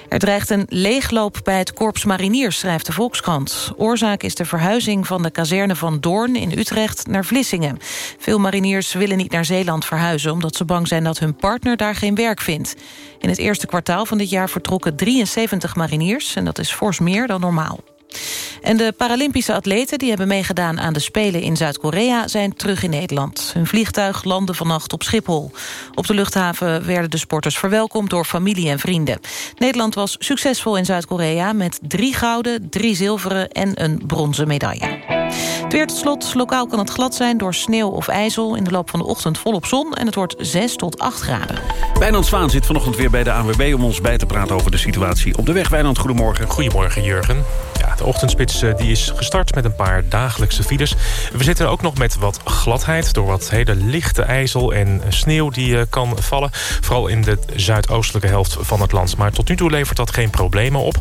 [SPEAKER 4] Er dreigt een leegloop bij het Korps Mariniers, schrijft de Volkskrant. Oorzaak is de verhuizing van de kazerne van Doorn in Utrecht naar Vlissingen. Veel mariniers willen niet naar Zeeland verhuizen... omdat ze bang zijn dat hun partner daar geen werk vindt. In het eerste kwartaal van dit jaar vertrokken 73 mariniers... en dat is fors meer dan normaal. En de Paralympische atleten die hebben meegedaan aan de Spelen in Zuid-Korea zijn terug in Nederland. Hun vliegtuig landde vannacht op Schiphol. Op de luchthaven werden de sporters verwelkomd door familie en vrienden. Nederland was succesvol in Zuid-Korea met drie gouden, drie zilveren en een bronzen medaille. Het weer tot slot. Lokaal kan het glad zijn door sneeuw of ijzel. In de loop van de ochtend volop zon en het wordt 6 tot 8 graden.
[SPEAKER 2] Wijnand Zwaan zit vanochtend weer bij de ANWB... om ons bij te praten over de situatie op de weg. Wijnand, goedemorgen.
[SPEAKER 27] Goedemorgen, Jurgen. Ja, de ochtendspits eh, die is gestart met een paar dagelijkse files. We zitten ook nog met wat gladheid... door wat hele lichte ijzel en sneeuw die eh, kan vallen. Vooral in de zuidoostelijke helft van het land. Maar tot nu toe levert dat geen problemen op.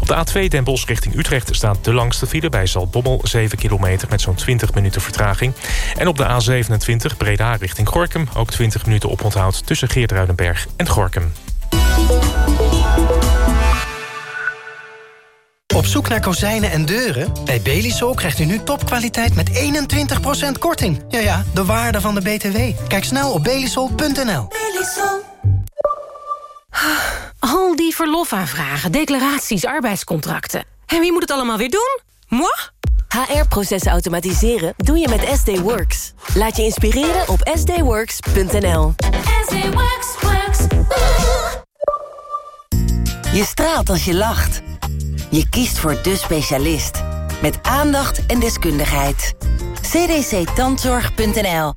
[SPEAKER 27] Op de A2 Den Bosch richting Utrecht staat de langste file... bij Zaltbommel, 7 kilometer met zo'n 20 minuten vertraging. En op de A27 Breda richting Gorkum... ook 20 minuten oponthoud tussen Geertruidenberg en Gorkum.
[SPEAKER 28] Op zoek naar kozijnen en deuren? Bij Belisol krijgt u nu topkwaliteit met 21% korting. Ja ja, de waarde van de BTW. Kijk snel op belisol.nl.
[SPEAKER 8] Al die verlofaanvragen, declaraties, arbeidscontracten. En wie moet het allemaal weer doen? Moi?
[SPEAKER 29] HR-processen automatiseren doe je met SD Works. Laat je inspireren op sdworks.nl. Je straalt als je lacht. Je kiest voor de specialist. Met aandacht en deskundigheid. cdctandzorg.nl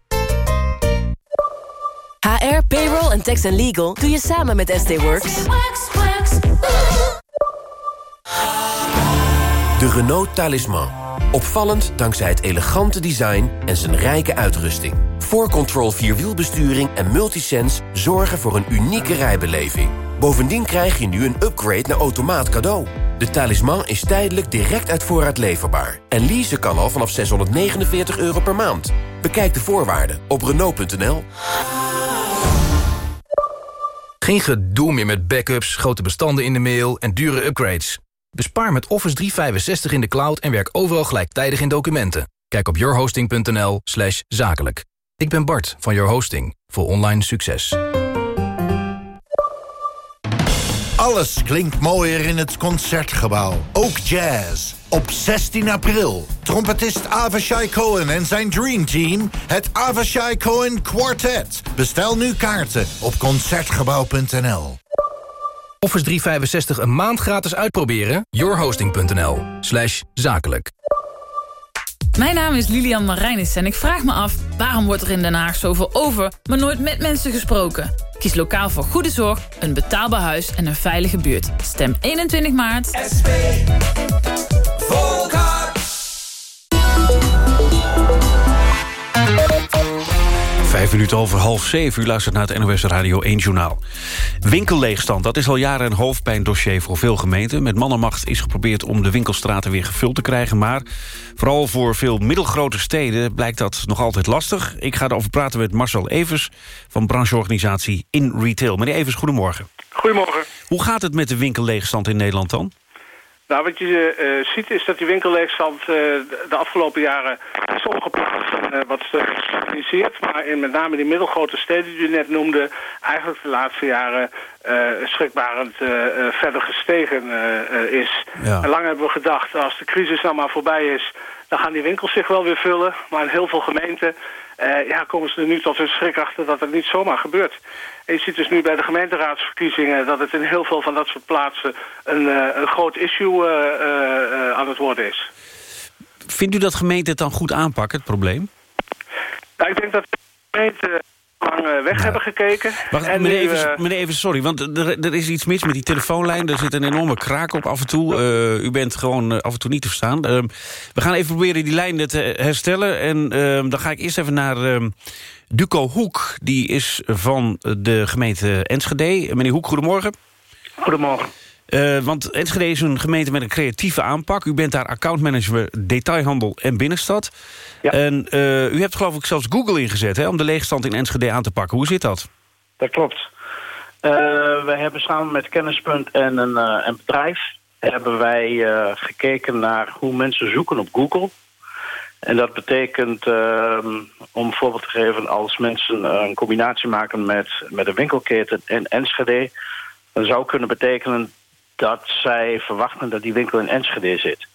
[SPEAKER 29] HR, payroll en tax and legal doe je samen met SD Works.
[SPEAKER 22] De Renault Talisman. Opvallend dankzij het elegante design en zijn rijke uitrusting. 4Control Vierwielbesturing en Multisense zorgen voor een unieke rijbeleving. Bovendien krijg je nu een upgrade naar automaat cadeau. De Talisman is tijdelijk direct uit voorraad leverbaar. En leasen kan al vanaf 649 euro per maand. Bekijk de voorwaarden op Renault.nl.
[SPEAKER 30] Geen gedoe meer met backups, grote bestanden in de mail en dure upgrades. Bespaar met Office 365 in de cloud en werk overal gelijktijdig in documenten. Kijk op yourhosting.nl slash zakelijk. Ik ben Bart van Your Hosting voor online succes.
[SPEAKER 31] Alles klinkt mooier in het Concertgebouw. Ook jazz. Op 16 april. Trompetist Avishai Cohen en zijn Dream Team. Het Avishai Cohen Quartet. Bestel nu kaarten op Concertgebouw.nl.
[SPEAKER 30] Office 365 een maand gratis uitproberen? yourhosting.nl slash zakelijk.
[SPEAKER 32] Mijn naam is Lilian Marijnis en ik vraag me af... waarom wordt er in Den Haag zoveel over, maar nooit met mensen gesproken? Kies lokaal voor goede zorg, een betaalbaar huis en een veilige buurt. Stem 21 maart. SP.
[SPEAKER 2] Vijf minuten over half zeven. U luistert naar het NOS Radio 1 Journaal. Winkelleegstand, dat is al jaren een hoofdpijndossier voor veel gemeenten. Met mannenmacht is geprobeerd om de winkelstraten weer gevuld te krijgen. Maar vooral voor veel middelgrote steden blijkt dat nog altijd lastig. Ik ga erover praten met Marcel Evers van brancheorganisatie In Retail. Meneer Evers, goedemorgen.
[SPEAKER 33] Goedemorgen.
[SPEAKER 2] Hoe gaat het met de winkelleegstand in Nederland dan?
[SPEAKER 33] Nou, wat je eh, ziet is dat die winkelleegstand eh, de afgelopen jaren is opgeplaatst en uh, wat gestabiliseerd. Maar in met name die middelgrote steden die u net noemde, eigenlijk de laatste jaren schrikbarend verder gestegen is.
[SPEAKER 2] Ja.
[SPEAKER 33] En lang hebben we gedacht, als de crisis nou maar voorbij is, dan gaan die winkels zich wel weer vullen. Maar in heel veel gemeenten eh, ja, komen ze er nu tot hun schrik achter dat het niet zomaar gebeurt. En je ziet dus nu bij de gemeenteraadsverkiezingen... dat het in heel veel van dat soort plaatsen een, eh, een groot issue eh, aan het worden is.
[SPEAKER 2] Vindt u dat gemeenten het dan goed aanpakken, het probleem?
[SPEAKER 33] Nou, ik denk dat de gemeenten lang eh, weg hebben gekeken.
[SPEAKER 2] Wacht,
[SPEAKER 33] en
[SPEAKER 2] meneer,
[SPEAKER 33] nu,
[SPEAKER 2] Evers,
[SPEAKER 33] eh,
[SPEAKER 2] meneer Evers, sorry, want er, er is iets mis met die telefoonlijn. Er zit een enorme kraak op af en toe. Eh, u bent gewoon af en toe niet te verstaan. Ehm, we gaan even proberen die lijn te herstellen. En ehm, dan ga ik eerst even naar ehm, Duco Hoek. Die is van de gemeente Enschede. Meneer Hoek, goedemorgen.
[SPEAKER 34] Goedemorgen.
[SPEAKER 2] Eh, want Enschede is een gemeente met een creatieve aanpak. U bent daar accountmanager detailhandel en binnenstad. En eh, u hebt geloof ik zelfs Google ingezet... Hè, om de leegstand in Enschede aan te pakken. Hoe zit dat?
[SPEAKER 34] Dat klopt. Eh, we hebben samen met Kennispunt en een, een bedrijf... hebben wij gekeken naar hoe mensen zoeken op Google. En dat betekent, ehm, om een voorbeeld te geven... als mensen een combinatie maken met, met een winkelketen in Enschede... dan zou kunnen betekenen dat zij verwachten dat die winkel in Enschede zit.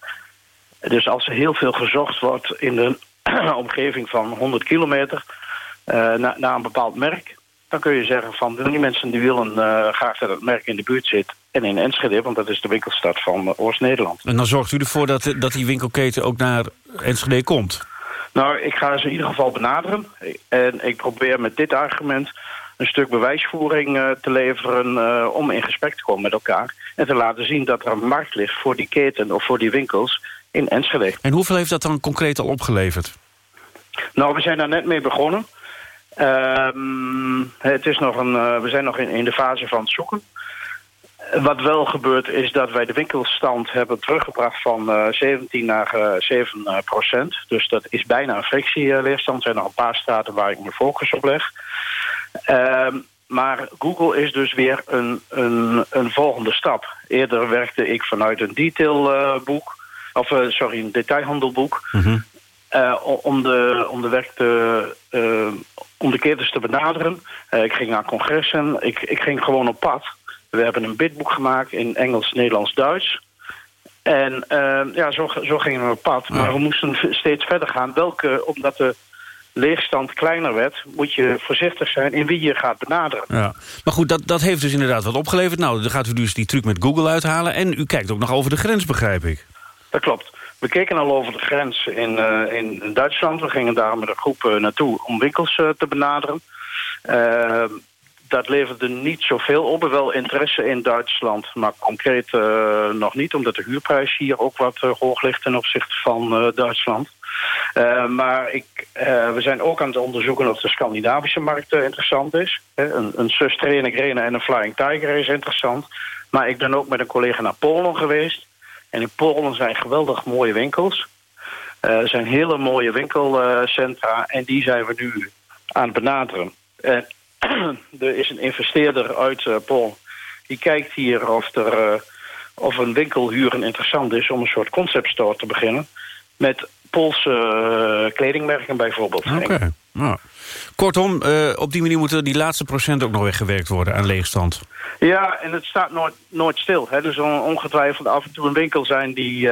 [SPEAKER 34] Dus als er heel veel gezocht wordt in de omgeving van 100 kilometer... eh, naar, naar een bepaald merk... dan kun je zeggen van die mensen die willen eh, graag dat het merk in de buurt zit... en in Enschede, want dat is de winkelstad van eh, Oost-Nederland.
[SPEAKER 2] En dan zorgt u ervoor dat, dat die winkelketen ook naar Enschede komt?
[SPEAKER 34] Nou, ik ga ze in ieder geval benaderen. En ik probeer met dit argument een stuk bewijsvoering eh, te leveren... eh, om in gesprek te komen met elkaar. En te laten zien dat er een markt ligt voor die keten of voor die winkels in Enschede.
[SPEAKER 2] En hoeveel heeft dat dan concreet al opgeleverd?
[SPEAKER 34] Nou, we zijn daar net mee begonnen. Ehm, het is nog een, eh, we zijn nog in, in de fase van het zoeken. Wat wel gebeurt is dat wij de winkelstand hebben teruggebracht van eh, 17 naar eh, 7 eh, procent. Dus dat is bijna een frictieleerstand. Er zijn nog een paar straten waar ik mijn focus op leg. Ehm, maar Google is dus weer een, een, een volgende stap. Eerder werkte ik vanuit een detailboek, of eh, sorry, een detailhandelboek. Eh, o- om, de, om de werk te, eh, om de ketens te benaderen. Eh, ik ging naar congressen. Ik, ik ging gewoon op pad. We hebben een bidboek gemaakt in Engels, Nederlands, Duits. En eh, ja, zo, zo gingen we op pad. Maar we moesten steeds verder gaan. Welke, omdat de leegstand kleiner werd, moet je voorzichtig zijn in wie je gaat benaderen.
[SPEAKER 2] Ja. Maar goed, dat, dat heeft dus inderdaad wat opgeleverd. Nou, dan gaat u dus die truc met Google uithalen. En u kijkt ook nog over de grens, begrijp ik.
[SPEAKER 34] Dat klopt. We keken al over de grens in, eh, in Duitsland. We gingen daar met een groep eh, naartoe om winkels eh, te benaderen. Dat leverde niet zoveel op. Wel interesse in Duitsland, maar concreet eh, nog niet... omdat de huurprijs hier ook wat eh, hoog ligt ten opzichte van eh, Duitsland. Maar ik, we zijn ook aan het onderzoeken of de Scandinavische markt interessant is. Een, een Grene en een Flying Tiger is interessant. Maar ik ben ook met een collega naar Polen geweest. En in Polen zijn geweldig mooie winkels. Er zijn hele mooie winkelcentra en die zijn we nu aan het benaderen. En er is een investeerder uit eh, Polen. Die kijkt hier of, er, eh, of een winkelhuren interessant is... om een soort conceptstore te beginnen. Met Poolse eh, kledingmerken bijvoorbeeld.
[SPEAKER 2] Oké. Nou. Kortom, op die manier moeten die laatste procent ook nog weggewerkt worden aan leegstand.
[SPEAKER 34] Ja, en het staat nooit, nooit stil. Hè. Er zal ongetwijfeld af en toe een winkel zijn die,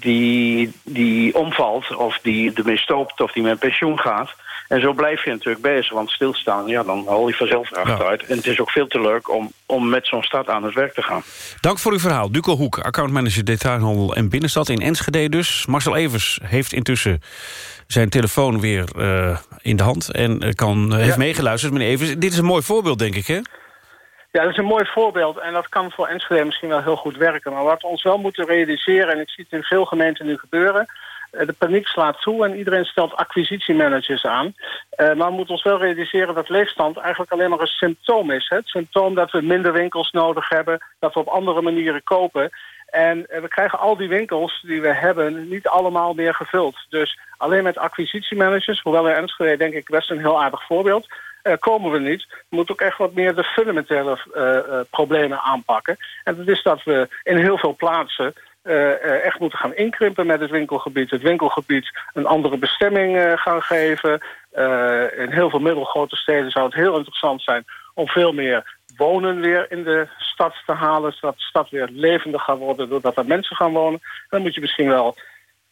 [SPEAKER 34] die, die omvalt... of die ermee stoopt of die met pensioen gaat. En zo blijf je natuurlijk bezig, want stilstaan... ja, dan hol je vanzelf achteruit. En het is ook veel te leuk om, om met zo'n stad aan het werk te gaan.
[SPEAKER 2] Dank voor uw verhaal. Duco Hoek, accountmanager detailhandel en binnenstad in Enschede dus. Marcel Evers heeft intussen zijn telefoon weer eh, in de hand... en eh, kan, eh, heeft
[SPEAKER 33] Ja.
[SPEAKER 2] meegeluisterd. Meneer Evers, dit is een mooi voorbeeld, denk ik, hè?
[SPEAKER 33] Ja, dat is een mooi voorbeeld en dat kan voor Enschede misschien wel heel goed werken. Maar wat we ons wel moeten realiseren, en ik zie het in veel gemeenten nu gebeuren... eh, de paniek slaat toe en iedereen stelt acquisitiemanagers aan. Eh, maar we moeten ons wel realiseren dat leegstand eigenlijk alleen maar een symptoom is. Hè? Het symptoom dat we minder winkels nodig hebben, dat we op andere manieren kopen... En eh, we krijgen al die winkels die we hebben niet allemaal meer gevuld. Dus alleen met acquisitiemanagers, hoewel in Enschede denk ik best een heel aardig voorbeeld... eh, komen we niet. We moeten ook echt wat meer de fundamentele eh, eh, problemen aanpakken. En dat is dat we in heel veel plaatsen echt moeten gaan inkrimpen met het winkelgebied. Het winkelgebied een andere bestemming gaan geven. In heel veel middelgrote steden zou het heel interessant zijn om veel meer wonen weer in de stad te halen. Zodat de stad weer levendig gaat worden doordat er mensen gaan wonen. Dan moet je misschien wel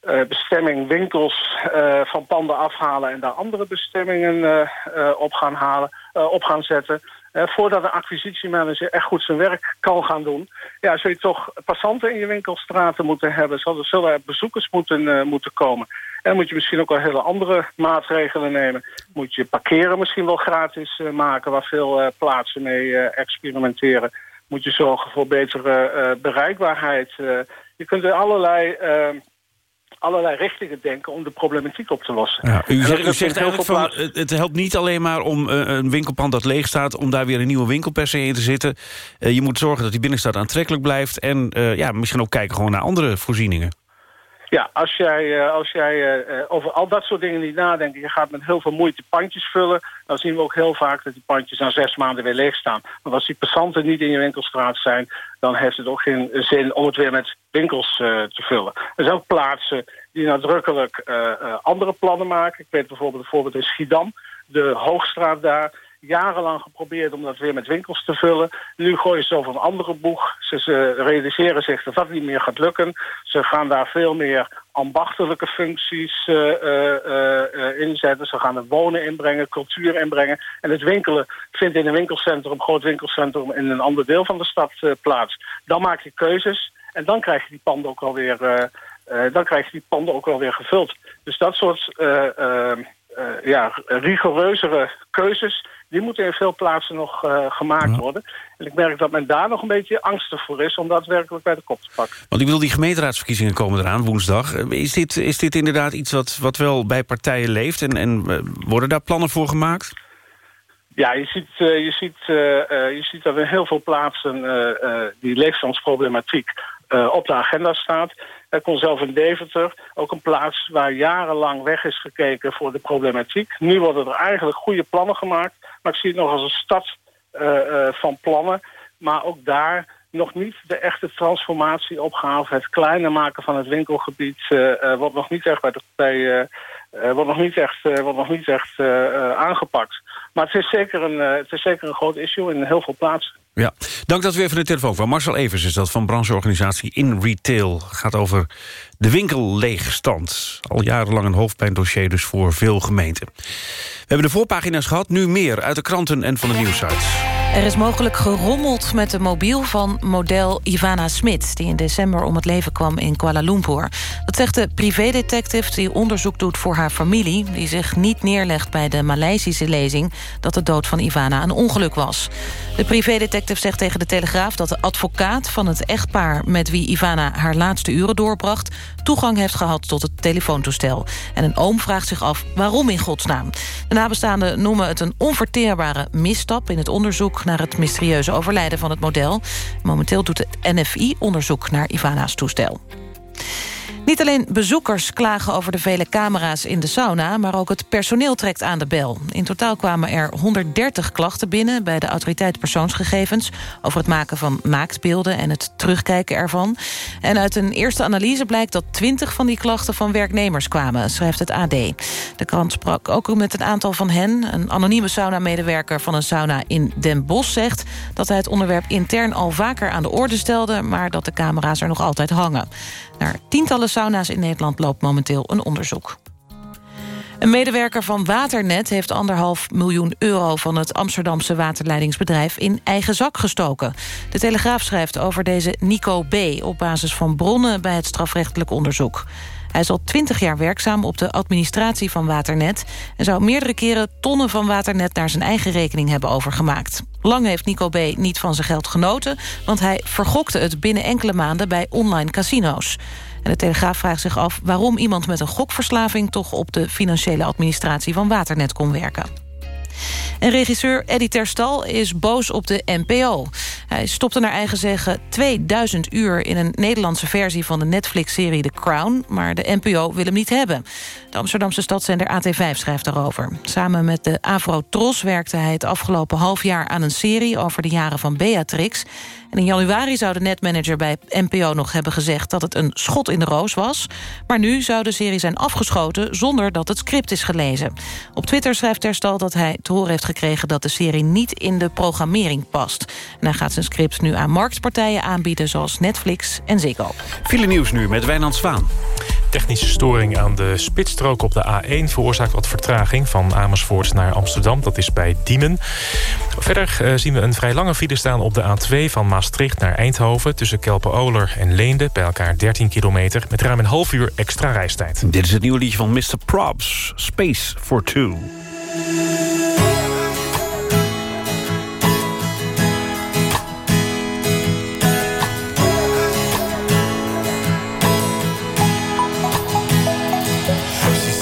[SPEAKER 33] eh, bestemming winkels eh, van panden afhalen... en daar andere bestemmingen eh, op, gaan halen, op gaan zetten... Voordat een acquisitiemanager echt goed zijn werk kan gaan doen... ja, zul je toch passanten in je winkelstraten moeten hebben. Zullen, er bezoekers moeten, moeten komen. En moet je misschien ook wel hele andere maatregelen nemen. Moet je parkeren misschien wel gratis maken... waar veel plaatsen mee experimenteren. Moet je zorgen voor betere bereikbaarheid. Je kunt er allerlei... allerlei richtingen denken om de problematiek op te lossen.
[SPEAKER 2] Ja, u, zegt- u zegt eigenlijk van, het helpt niet alleen maar om eh, een winkelpand dat leeg staat... om daar weer een nieuwe winkel per se in te zitten. Eh, je moet zorgen dat die binnenstad aantrekkelijk blijft... en eh, ja, misschien ook kijken gewoon naar andere voorzieningen.
[SPEAKER 33] Ja, als jij, eh, als jij eh, eh, over al dat soort dingen niet nadenkt... je gaat met heel veel moeite pandjes vullen... dan zien we ook heel vaak dat die pandjes na zes maanden weer leeg staan. Want als die passanten niet in je winkelstraat zijn... dan heeft het ook geen zin om het weer met winkels te vullen. Er zijn ook plaatsen die nadrukkelijk andere plannen maken. Ik weet bijvoorbeeld bijvoorbeeld in Schiedam, de Hoogstraat daar jarenlang geprobeerd om dat weer met winkels te vullen. Nu gooien ze over een andere boeg. Ze, ze realiseren zich dat dat niet meer gaat lukken. Ze gaan daar veel meer ambachtelijke functies eh, eh, inzetten. Ze gaan het wonen inbrengen, cultuur inbrengen. En het winkelen vindt in een winkelcentrum, groot winkelcentrum... in een ander deel van de stad plaats. Dan maak je keuzes en dan krijg je die panden ook alweer... dan krijg je die panden ook wel weer gevuld. Dus dat soort eh, ja, rigoureuzere keuzes... die moeten in veel plaatsen nog eh, gemaakt worden. En ik merk dat men daar nog een beetje angstig voor is... om dat werkelijk bij de kop te pakken.
[SPEAKER 2] Want ik bedoel, die gemeenteraadsverkiezingen komen eraan woensdag. Eh, Is dit, is dit inderdaad iets wat, wat wel bij partijen leeft? En, en worden daar plannen voor gemaakt?
[SPEAKER 33] Ja, je ziet, je ziet, je ziet dat in heel veel plaatsen die leefstandsproblematiek eh, op de agenda staat. Ik kom zelf in Deventer, ook een plaats waar jarenlang weg is gekeken voor de problematiek. Nu worden er eigenlijk goede plannen gemaakt, maar ik zie het nog als een stad eh, eh, van plannen. Maar ook daar nog niet de echte transformatie opgehaald. Het kleiner maken van het winkelgebied wordt nog niet echt bij de bij, wordt nog niet echt, wordt nog niet echt aangepakt. Maar het is, zeker een, het is zeker een groot issue in heel veel plaatsen.
[SPEAKER 2] Ja, dank dat u even de telefoon kwam. Marcel Evers is dat van brancheorganisatie In Retail. Gaat over de winkelleegstand. Al jarenlang een hoofdpijndossier dus voor veel gemeenten. We hebben de voorpagina's gehad, nu meer uit de kranten en van de nieuwsites.
[SPEAKER 4] Er is mogelijk gerommeld met de mobiel van model Ivana Smit... die in december om het leven kwam in Kuala Lumpur. Dat zegt de privédetective die onderzoek doet voor haar familie... die zich niet neerlegt bij de Maleisische lezing... dat de dood van Ivana een ongeluk was. De privédetective zegt tegen de Telegraaf dat de advocaat van het echtpaar... met wie Ivana haar laatste uren doorbracht... toegang heeft gehad tot het telefoontoestel. En een oom vraagt zich af waarom in godsnaam. De nabestaanden noemen het een onverteerbare misstap... in het onderzoek naar het mysterieuze overlijden van het model. Momenteel doet het NFI onderzoek naar Ivana's toestel. Niet alleen bezoekers klagen over de vele camera's in de sauna... maar ook het personeel trekt aan de bel. In totaal kwamen er 130 klachten binnen... bij de autoriteit persoonsgegevens... over het maken van maaktbeelden en het terugkijken ervan. En uit een eerste analyse blijkt dat 20 van die klachten... van werknemers kwamen, schrijft het AD. De krant sprak ook met een aantal van hen. Een anonieme saunamedewerker van een sauna in Den Bosch zegt... dat hij het onderwerp intern al vaker aan de orde stelde... maar dat de camera's er nog altijd hangen. Naar tientallen sauna's in Nederland loopt momenteel een onderzoek. Een medewerker van Waternet heeft anderhalf miljoen euro... van het Amsterdamse waterleidingsbedrijf in eigen zak gestoken. De Telegraaf schrijft over deze Nico B... op basis van bronnen bij het strafrechtelijk onderzoek. Hij is al twintig jaar werkzaam op de administratie van Waternet... en zou meerdere keren tonnen van Waternet naar zijn eigen rekening hebben overgemaakt. Lang heeft Nico B. niet van zijn geld genoten... want hij vergokte het binnen enkele maanden bij online casino's. En de Telegraaf vraagt zich af waarom iemand met een gokverslaving... toch op de financiële administratie van Waternet kon werken. En regisseur Eddie Terstal is boos op de NPO. Hij stopte naar eigen zeggen 2000 uur in een Nederlandse versie van de Netflix-serie The Crown, maar de NPO wil hem niet hebben. De Amsterdamse stadszender AT5 schrijft daarover. Samen met de Avro Tros werkte hij het afgelopen half jaar aan een serie over de jaren van Beatrix. In januari zou de netmanager bij NPO nog hebben gezegd dat het een schot in de roos was. Maar nu zou de serie zijn afgeschoten zonder dat het script is gelezen. Op Twitter schrijft Terstal dat hij te horen heeft gekregen dat de serie niet in de programmering past. En hij gaat zijn script nu aan marktpartijen aanbieden zoals Netflix en Ziggo.
[SPEAKER 2] File nieuws nu met Wijnand Zwaan.
[SPEAKER 27] Technische storing aan de spitsstrook op de A1... veroorzaakt wat vertraging van Amersfoort naar Amsterdam. Dat is bij Diemen. Verder eh, zien we een vrij lange file staan op de A2 van Maastricht naar Eindhoven... tussen Kelpen-Oler en Leende, bij elkaar 13 kilometer... met ruim een half uur extra reistijd.
[SPEAKER 2] Dit is het nieuwe liedje van Mr. Probs, Space for Two.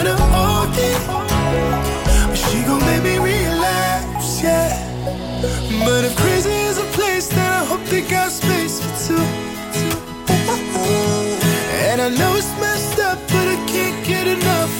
[SPEAKER 35] I ain't tryna OD But she gon' make me relapse, yeah. But if crazy is a place Then I hope they got space for two. And I know it's messed up But I can't get enough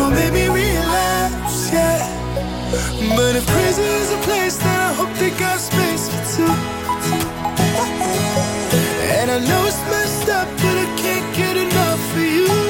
[SPEAKER 35] gon' make me relapse, yeah. But if crazy is a place, then I hope they got space for two. And I know it's messed up, but I can't get enough of you.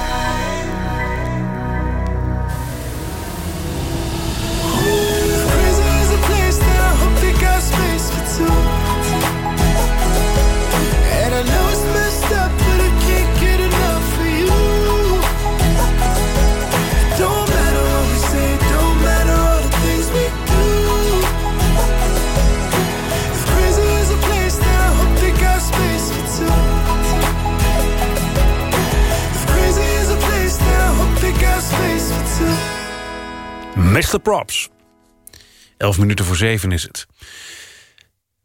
[SPEAKER 2] Mr. Props. Elf minuten voor zeven is het.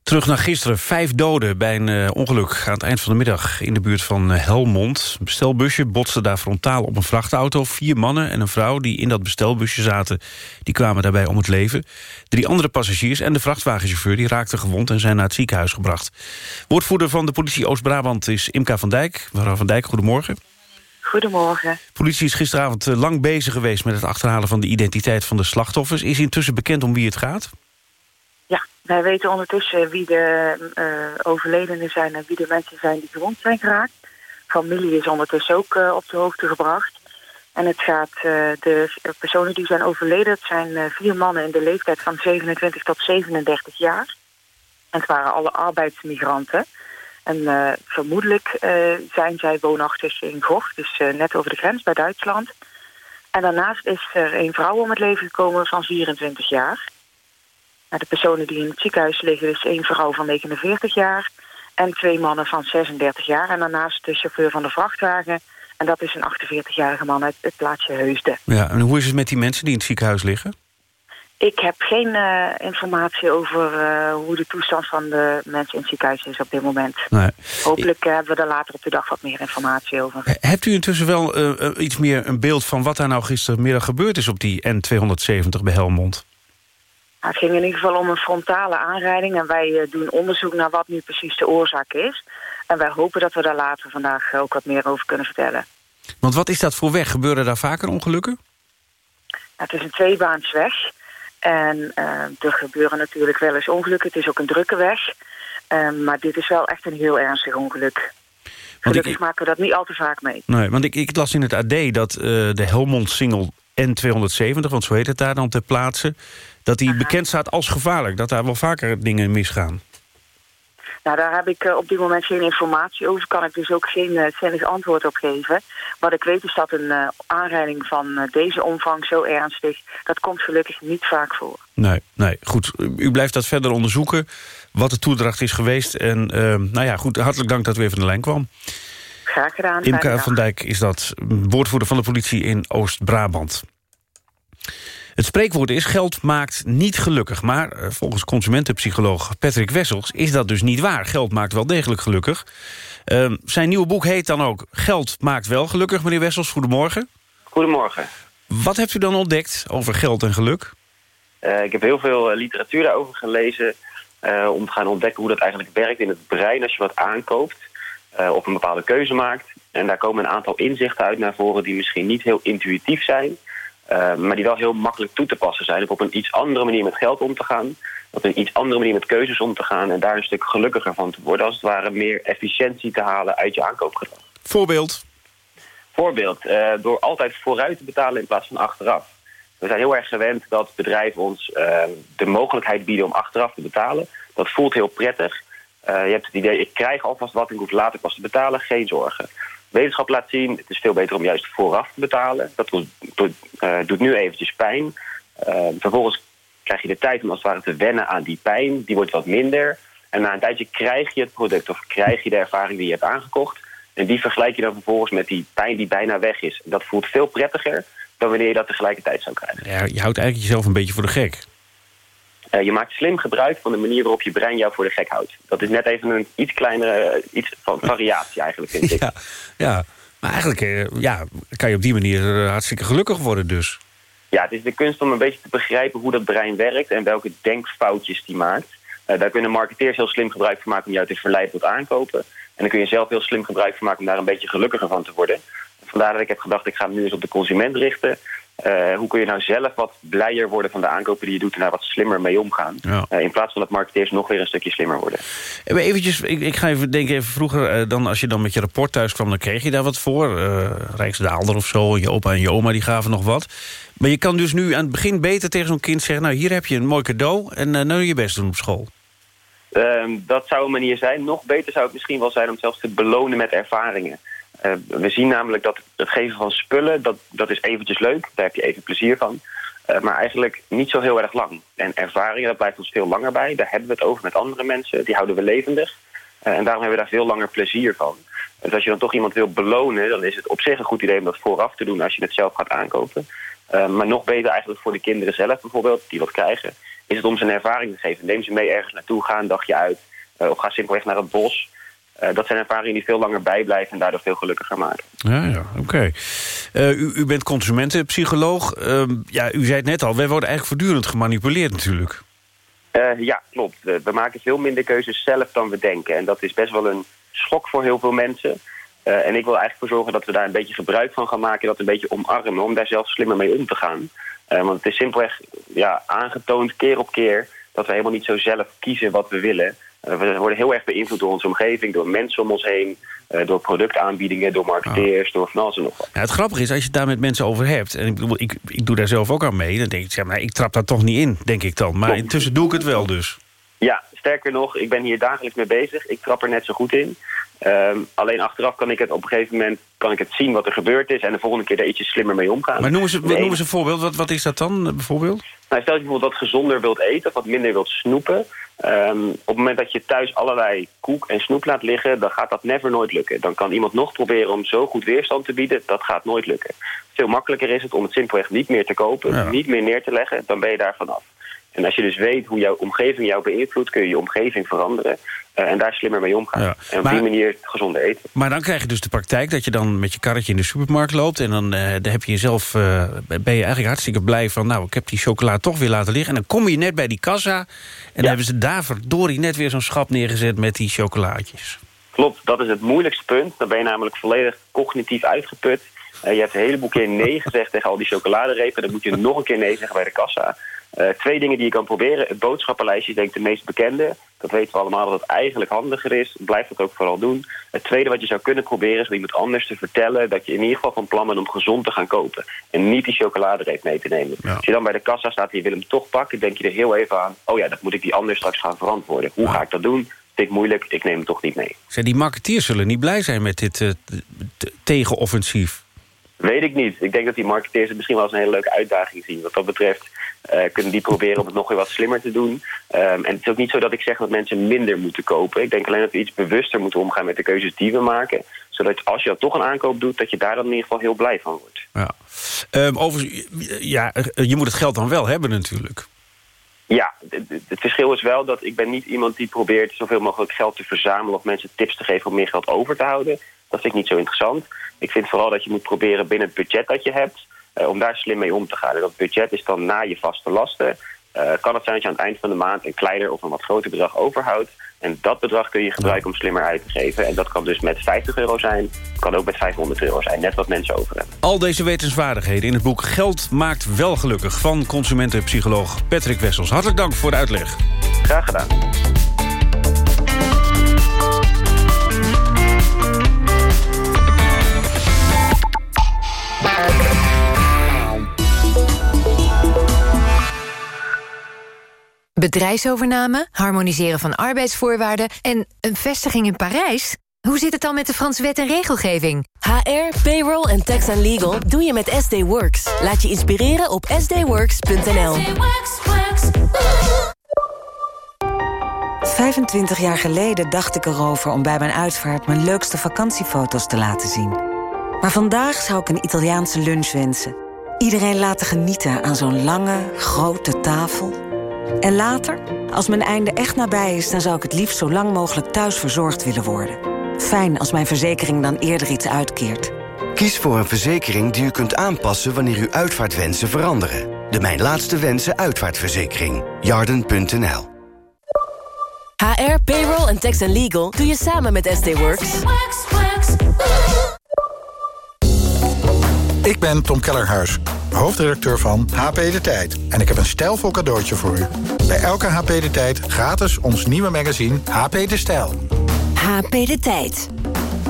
[SPEAKER 2] Terug naar gisteren. Vijf doden bij een eh, ongeluk aan het eind van de middag... in de buurt van eh, Helmond. Een bestelbusje botste daar frontaal op een vrachtauto. Vier mannen en een vrouw die in dat bestelbusje zaten... die kwamen daarbij om het leven. Drie andere passagiers en de vrachtwagenchauffeur... die raakten gewond en zijn naar het ziekenhuis gebracht. Woordvoerder van de politie Oost-Brabant is Imka van Dijk. Mevrouw van Dijk, goedemorgen.
[SPEAKER 36] Goedemorgen.
[SPEAKER 2] Politie is gisteravond eh, lang bezig geweest met het achterhalen van de identiteit van de slachtoffers. Is intussen bekend om wie het gaat?
[SPEAKER 36] Ja, wij weten ondertussen wie de eh, overledenen zijn en wie de mensen zijn die gewond zijn geraakt. Familie is ondertussen ook eh, op de hoogte gebracht. En het gaat, de personen die zijn overleden, het zijn vier mannen in de leeftijd van 27 tot 37 jaar. En het waren alle arbeidsmigranten. En eh, vermoedelijk eh, zijn zij woonachtig in Goch, dus eh, net over de grens bij Duitsland. En daarnaast is er een vrouw om het leven gekomen van 24 jaar. Nou, de personen die in het ziekenhuis liggen is één vrouw van 49 jaar... en twee mannen van 36 jaar. En daarnaast de chauffeur van de vrachtwagen. En dat is een 48-jarige man uit het plaatsje Heusden.
[SPEAKER 2] Ja, en hoe is het met die mensen die in het ziekenhuis liggen?
[SPEAKER 36] Ik heb geen eh, informatie over eh, hoe de toestand van de mensen in het ziekenhuis is op dit moment.
[SPEAKER 2] Nee.
[SPEAKER 36] Hopelijk eh, hebben we er later op de dag wat meer informatie over.
[SPEAKER 2] Hebt u intussen wel iets meer een beeld van wat daar nou gistermiddag gebeurd is op die N270 bij Helmond?
[SPEAKER 36] Nou, het ging in ieder geval om een frontale aanrijding. En wij doen onderzoek naar wat nu precies de oorzaak is. En wij hopen dat we daar later vandaag ook wat meer over kunnen vertellen.
[SPEAKER 2] Want wat is dat voor weg? Gebeuren daar vaker ongelukken?
[SPEAKER 36] Het is een tweebaansweg. En eh, er gebeuren natuurlijk wel eens ongelukken. Het is ook een drukke weg. Eh, maar dit is wel echt een heel ernstig ongeluk. Gelukkig maken we dat niet al te vaak mee.
[SPEAKER 2] Nee, want ik, ik las in het AD dat eh, de Helmond-single N270... want zo heet het daar dan ter plaatse... dat die bekend staat als gevaarlijk. Dat daar wel vaker dingen misgaan.
[SPEAKER 36] Nou, daar heb ik eh, op dit moment geen informatie over. Kan ik dus ook geen eh, zinnig antwoord op geven. Wat ik weet is dat een eh, aanrijding van eh, deze omvang zo ernstig... dat komt gelukkig niet vaak voor.
[SPEAKER 2] Nee, nee, goed. U blijft dat verder onderzoeken, wat de toedracht is geweest. En eh, nou ja, goed, hartelijk dank dat u even van de lijn kwam.
[SPEAKER 36] Graag gedaan. dag.
[SPEAKER 2] van Dijk is dat, woordvoerder van de politie in Oost-Brabant. Het spreekwoord is geld maakt niet gelukkig. Maar eh, volgens consumentenpsycholoog Patrick Wessels is dat dus niet waar. Geld maakt wel degelijk gelukkig. Ehm, zijn nieuwe boek heet dan ook Geld maakt wel gelukkig. Meneer Wessels, goedemorgen.
[SPEAKER 37] Goedemorgen.
[SPEAKER 2] Wat hebt u dan ontdekt over geld en geluk?
[SPEAKER 37] Eh, ik heb heel veel eh, literatuur daarover gelezen... om te gaan ontdekken hoe dat eigenlijk werkt in het brein als je wat aankoopt... of een bepaalde keuze maakt. En daar komen een aantal inzichten uit naar voren die misschien niet heel intuïtief zijn... eh, maar die wel heel makkelijk toe te passen zijn... om op een iets andere manier met geld om te gaan... op een iets andere manier met keuzes om te gaan... en daar een stuk gelukkiger van te worden... als het ware meer efficiëntie te halen uit je aankoopgedrag.
[SPEAKER 2] Voorbeeld?
[SPEAKER 37] Voorbeeld, eh, door altijd vooruit te betalen in plaats van achteraf. We zijn heel erg gewend dat bedrijven ons eh, de mogelijkheid bieden om achteraf te betalen. Dat voelt heel prettig. Je hebt het idee, ik krijg alvast wat, ik hoef later pas te betalen, geen zorgen. Wetenschap laat zien, het is veel beter om juist vooraf te betalen. Dat doet, doet, eh, nu eventjes pijn. Eh, vervolgens krijg je de tijd om als het ware te wennen aan die pijn. Die wordt wat minder. En na een tijdje krijg je het product of krijg je de ervaring die je hebt aangekocht. En die vergelijk je dan vervolgens met die pijn die bijna weg is. Dat voelt veel prettiger dan wanneer je dat tegelijkertijd zou krijgen.
[SPEAKER 2] Ja, je houdt eigenlijk jezelf een beetje voor de gek.
[SPEAKER 37] Eh, je maakt slim gebruik van de manier waarop je brein jou voor de gek houdt. Dat is net even een iets kleinere eh, iets van variatie eigenlijk, vind ik.
[SPEAKER 2] Ja, ja. maar eigenlijk eh, ja, kan je op die manier hartstikke gelukkig worden dus.
[SPEAKER 37] Ja, het is de kunst om een beetje te begrijpen hoe dat brein werkt... en welke denkfoutjes die maakt. Daar kunnen marketeers heel slim gebruik van maken om jou te verleiden tot aankopen. En dan kun je zelf heel slim gebruik van maken om daar een beetje gelukkiger van te worden. Vandaar dat ik heb gedacht, ik ga me nu eens op de consument richten. Eh, hoe kun je nou zelf wat blijer worden van de aankopen die je doet... en daar wat slimmer mee omgaan.
[SPEAKER 2] Ja.
[SPEAKER 37] Eh, in plaats van dat marketeers nog weer een stukje slimmer worden.
[SPEAKER 2] Even eventjes, ik, ik ga even denken, even vroeger, eh, dan als je dan met je rapport thuis kwam... dan kreeg je daar wat voor, eh Rijksdaalder of zo. Je opa en je oma die gaven nog wat. Maar je kan dus nu aan het begin beter tegen zo'n kind zeggen... nou, hier heb je een mooi cadeau en eh nou je best doen op school.
[SPEAKER 37] Ehm, dat zou een manier zijn. Nog beter zou het misschien wel zijn om zelfs te belonen met ervaringen. Eh, we zien namelijk dat het geven van spullen, dat, dat is eventjes leuk. Daar heb je even plezier van. Eh, maar eigenlijk niet zo heel erg lang. En ervaringen, dat blijft ons veel langer bij. Daar hebben we het over met andere mensen. Die houden we levendig. Eh, en daarom hebben we daar veel langer plezier van. Dus als je dan toch iemand wil belonen... dan is het op zich een goed idee om dat vooraf te doen... als je het zelf gaat aankopen. Maar nog beter eigenlijk voor de kinderen zelf bijvoorbeeld... die wat krijgen, is het om ze een ervaring te geven. Neem ze mee ergens naartoe, ga een dagje uit. of ga simpelweg naar het bos. Eh, dat zijn ervaringen die veel langer bijblijven... en daardoor veel gelukkiger maken.
[SPEAKER 2] Ja, ja, oké. Eh, u, u bent consumentenpsycholoog. Ehm, ja, u zei het net al, wij worden eigenlijk voortdurend gemanipuleerd natuurlijk.
[SPEAKER 37] Eh, ja, klopt. We, we maken veel minder keuzes zelf dan we denken. En dat is best wel een schok voor heel veel mensen. En ik wil eigenlijk voor zorgen dat we daar een beetje gebruik van gaan maken... dat een beetje omarmen, om daar zelf slimmer mee om te gaan. Want het is simpelweg ja, aangetoond keer op keer... dat we helemaal niet zo zelf kiezen wat we willen. Eh, we worden heel erg beïnvloed door onze omgeving... door mensen om ons heen, eh, door productaanbiedingen... door marketeers, door van alles en nog wat.
[SPEAKER 2] Ja, het grappige is, als je het daar met mensen over hebt... en ik, bedoel, ik, ik doe daar zelf ook aan mee... dan denk ik, zeg maar, ik trap daar toch niet in, denk ik dan. Maar intussen doe ik het wel dus.
[SPEAKER 37] Ja, sterker nog, ik ben hier dagelijks mee bezig. Ik trap er net zo goed in. Ehm, alleen achteraf kan ik het op een gegeven moment kan ik het zien wat er gebeurd is... en de volgende keer er ietsje slimmer mee omgaan.
[SPEAKER 2] Maar noem eens, noem een voorbeeld. Wat, wat is dat dan, bijvoorbeeld?
[SPEAKER 37] Nou, stel dat je bijvoorbeeld wat gezonder wilt eten of wat minder wilt snoepen. ehm, op het moment dat je thuis allerlei koek en snoep laat liggen, dan gaat dat never nooit lukken. Dan kan iemand nog proberen om zo goed weerstand te bieden, dat gaat nooit lukken. Veel makkelijker is het om het simpelweg niet meer te kopen,
[SPEAKER 2] Ja.
[SPEAKER 37] niet meer neer te leggen, dan ben je daar vanaf. En als je dus weet hoe jouw omgeving jou beïnvloedt, kun je je omgeving veranderen eh, en daar slimmer mee omgaan.
[SPEAKER 2] Ja.
[SPEAKER 37] En op
[SPEAKER 2] Maar-
[SPEAKER 37] die manier gezonder eten.
[SPEAKER 2] Maar dan krijg je dus de praktijk dat je dan met je karretje in de supermarkt loopt... en dan, eh, dan heb je jezelf, eh, ben je eigenlijk hartstikke blij van... nou, ik heb die chocola toch weer laten liggen. En dan kom je net bij die kassa... en dan hebben ze daar verdorie net weer zo'n schap neergezet met die chocolaatjes.
[SPEAKER 37] Klopt, dat is het moeilijkste punt. Dan ben je namelijk volledig cognitief uitgeput. Je hebt een heleboel keer nee gezegd tegen al die chocoladerepen. Dan moet je nog een keer nee zeggen bij de kassa. Eh, twee dingen die je kan proberen. Het boodschappenlijstje is denk ik de meest bekende. Dat weten we allemaal dat het eigenlijk handiger is. Blijf dat ook vooral doen. Het tweede wat je zou kunnen proberen is om iemand anders te vertellen... dat je in ieder geval van plan bent om gezond te gaan kopen. En niet die chocoladereep mee te nemen. Als je dan bij de kassa staat en je wil hem toch pakken... denk je er heel even aan... oh ja, dat moet ik die ander straks gaan verantwoorden. Hoe ga ik dat doen? Ik moeilijk, ik neem hem toch niet mee.
[SPEAKER 2] Zeg, die marketeers zullen niet blij zijn met dit eh, tegenoffensief.
[SPEAKER 37] Weet ik niet. Ik denk dat die marketeers het misschien wel als een hele leuke uitdaging zien. Wat dat betreft eh, kunnen die proberen om het nog weer wat slimmer te doen. Ehm, en het is ook niet zo dat ik zeg dat mensen minder moeten kopen. Ik denk alleen dat we iets bewuster moeten omgaan met de keuzes die we maken. Zodat als je dan toch een aankoop doet, dat je daar dan in ieder geval heel blij van wordt.
[SPEAKER 2] Ja. Ehm, overigens, ja, eh, je moet het geld dan wel hebben natuurlijk.
[SPEAKER 37] Ja, het- verschil is wel dat ik ben niet iemand die probeert zoveel mogelijk geld te verzamelen of mensen tips te geven om meer geld over te houden. Dat vind ik niet zo interessant. Ik vind vooral dat je moet proberen binnen het budget dat je hebt, om daar slim mee om te gaan. En dat budget is dan na je vaste lasten. Eh, kan het zijn dat je aan het eind van de maand een kleiner of een wat groter bedrag overhoudt. En dat bedrag kun je gebruiken om slimmer uit te geven. En dat kan dus met 50 euro zijn, kan ook met 500 euro zijn. Net wat mensen over hebben.
[SPEAKER 2] Al deze wetenswaardigheden in het boek Geld maakt wel gelukkig... van consumentenpsycholoog Patrick Wessels. Hartelijk dank voor de uitleg.
[SPEAKER 37] Graag gedaan.
[SPEAKER 38] Bedrijfsovername, harmoniseren van arbeidsvoorwaarden en een vestiging in Parijs? Hoe zit het dan met de Franse wet en regelgeving?
[SPEAKER 39] HR, payroll en tax and legal doe je met SD Works. Laat je inspireren op sdworks.nl.
[SPEAKER 29] 25 jaar geleden dacht ik erover om bij mijn uitvaart... mijn leukste vakantiefoto's te laten zien. Maar vandaag zou ik een Italiaanse lunch wensen. Iedereen laten genieten aan zo'n lange, grote tafel. En later, als mijn einde echt nabij is... dan zou ik het liefst zo lang mogelijk thuis verzorgd willen worden. Fijn als mijn verzekering dan eerder iets uitkeert.
[SPEAKER 40] Kies voor een verzekering die u kunt aanpassen wanneer uw uitvaartwensen veranderen. De Mijn Laatste Wensen uitvaartverzekering. Jarden.nl
[SPEAKER 39] HR, payroll en tax and legal doe je samen met SD Works.
[SPEAKER 41] Ik ben Tom Kellerhuis, hoofdredacteur van HP De Tijd. En ik heb een stijlvol cadeautje voor u. Bij elke HP De Tijd gratis ons nieuwe magazine HP De Stijl.
[SPEAKER 38] HP De Tijd.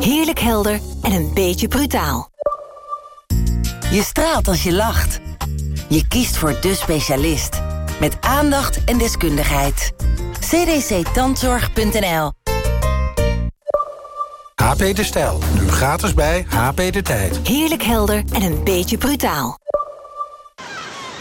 [SPEAKER 38] Heerlijk helder en een beetje brutaal.
[SPEAKER 42] Je straalt als je lacht. Je kiest voor de specialist. Met aandacht en deskundigheid. cdctandzorg.nl
[SPEAKER 41] HP De Stijl, nu gratis bij HP De Tijd.
[SPEAKER 38] Heerlijk helder en een beetje brutaal.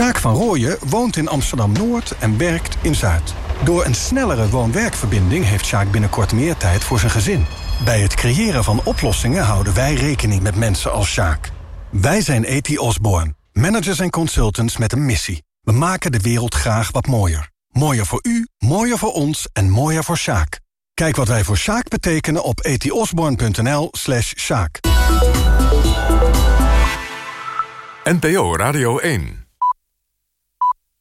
[SPEAKER 30] Sjaak van Rooyen woont in Amsterdam-Noord en werkt in Zuid. Door een snellere woon-werkverbinding heeft Sjaak binnenkort meer tijd voor zijn gezin. Bij het creëren van oplossingen houden wij rekening met mensen als Sjaak. Wij zijn E.T. Osborne, managers en consultants met een missie. We maken de wereld graag wat mooier. Mooier voor u, mooier voor ons en mooier voor Sjaak. Kijk wat wij voor Sjaak betekenen op etiosborn.nl slash Sjaak.
[SPEAKER 43] NPO Radio 1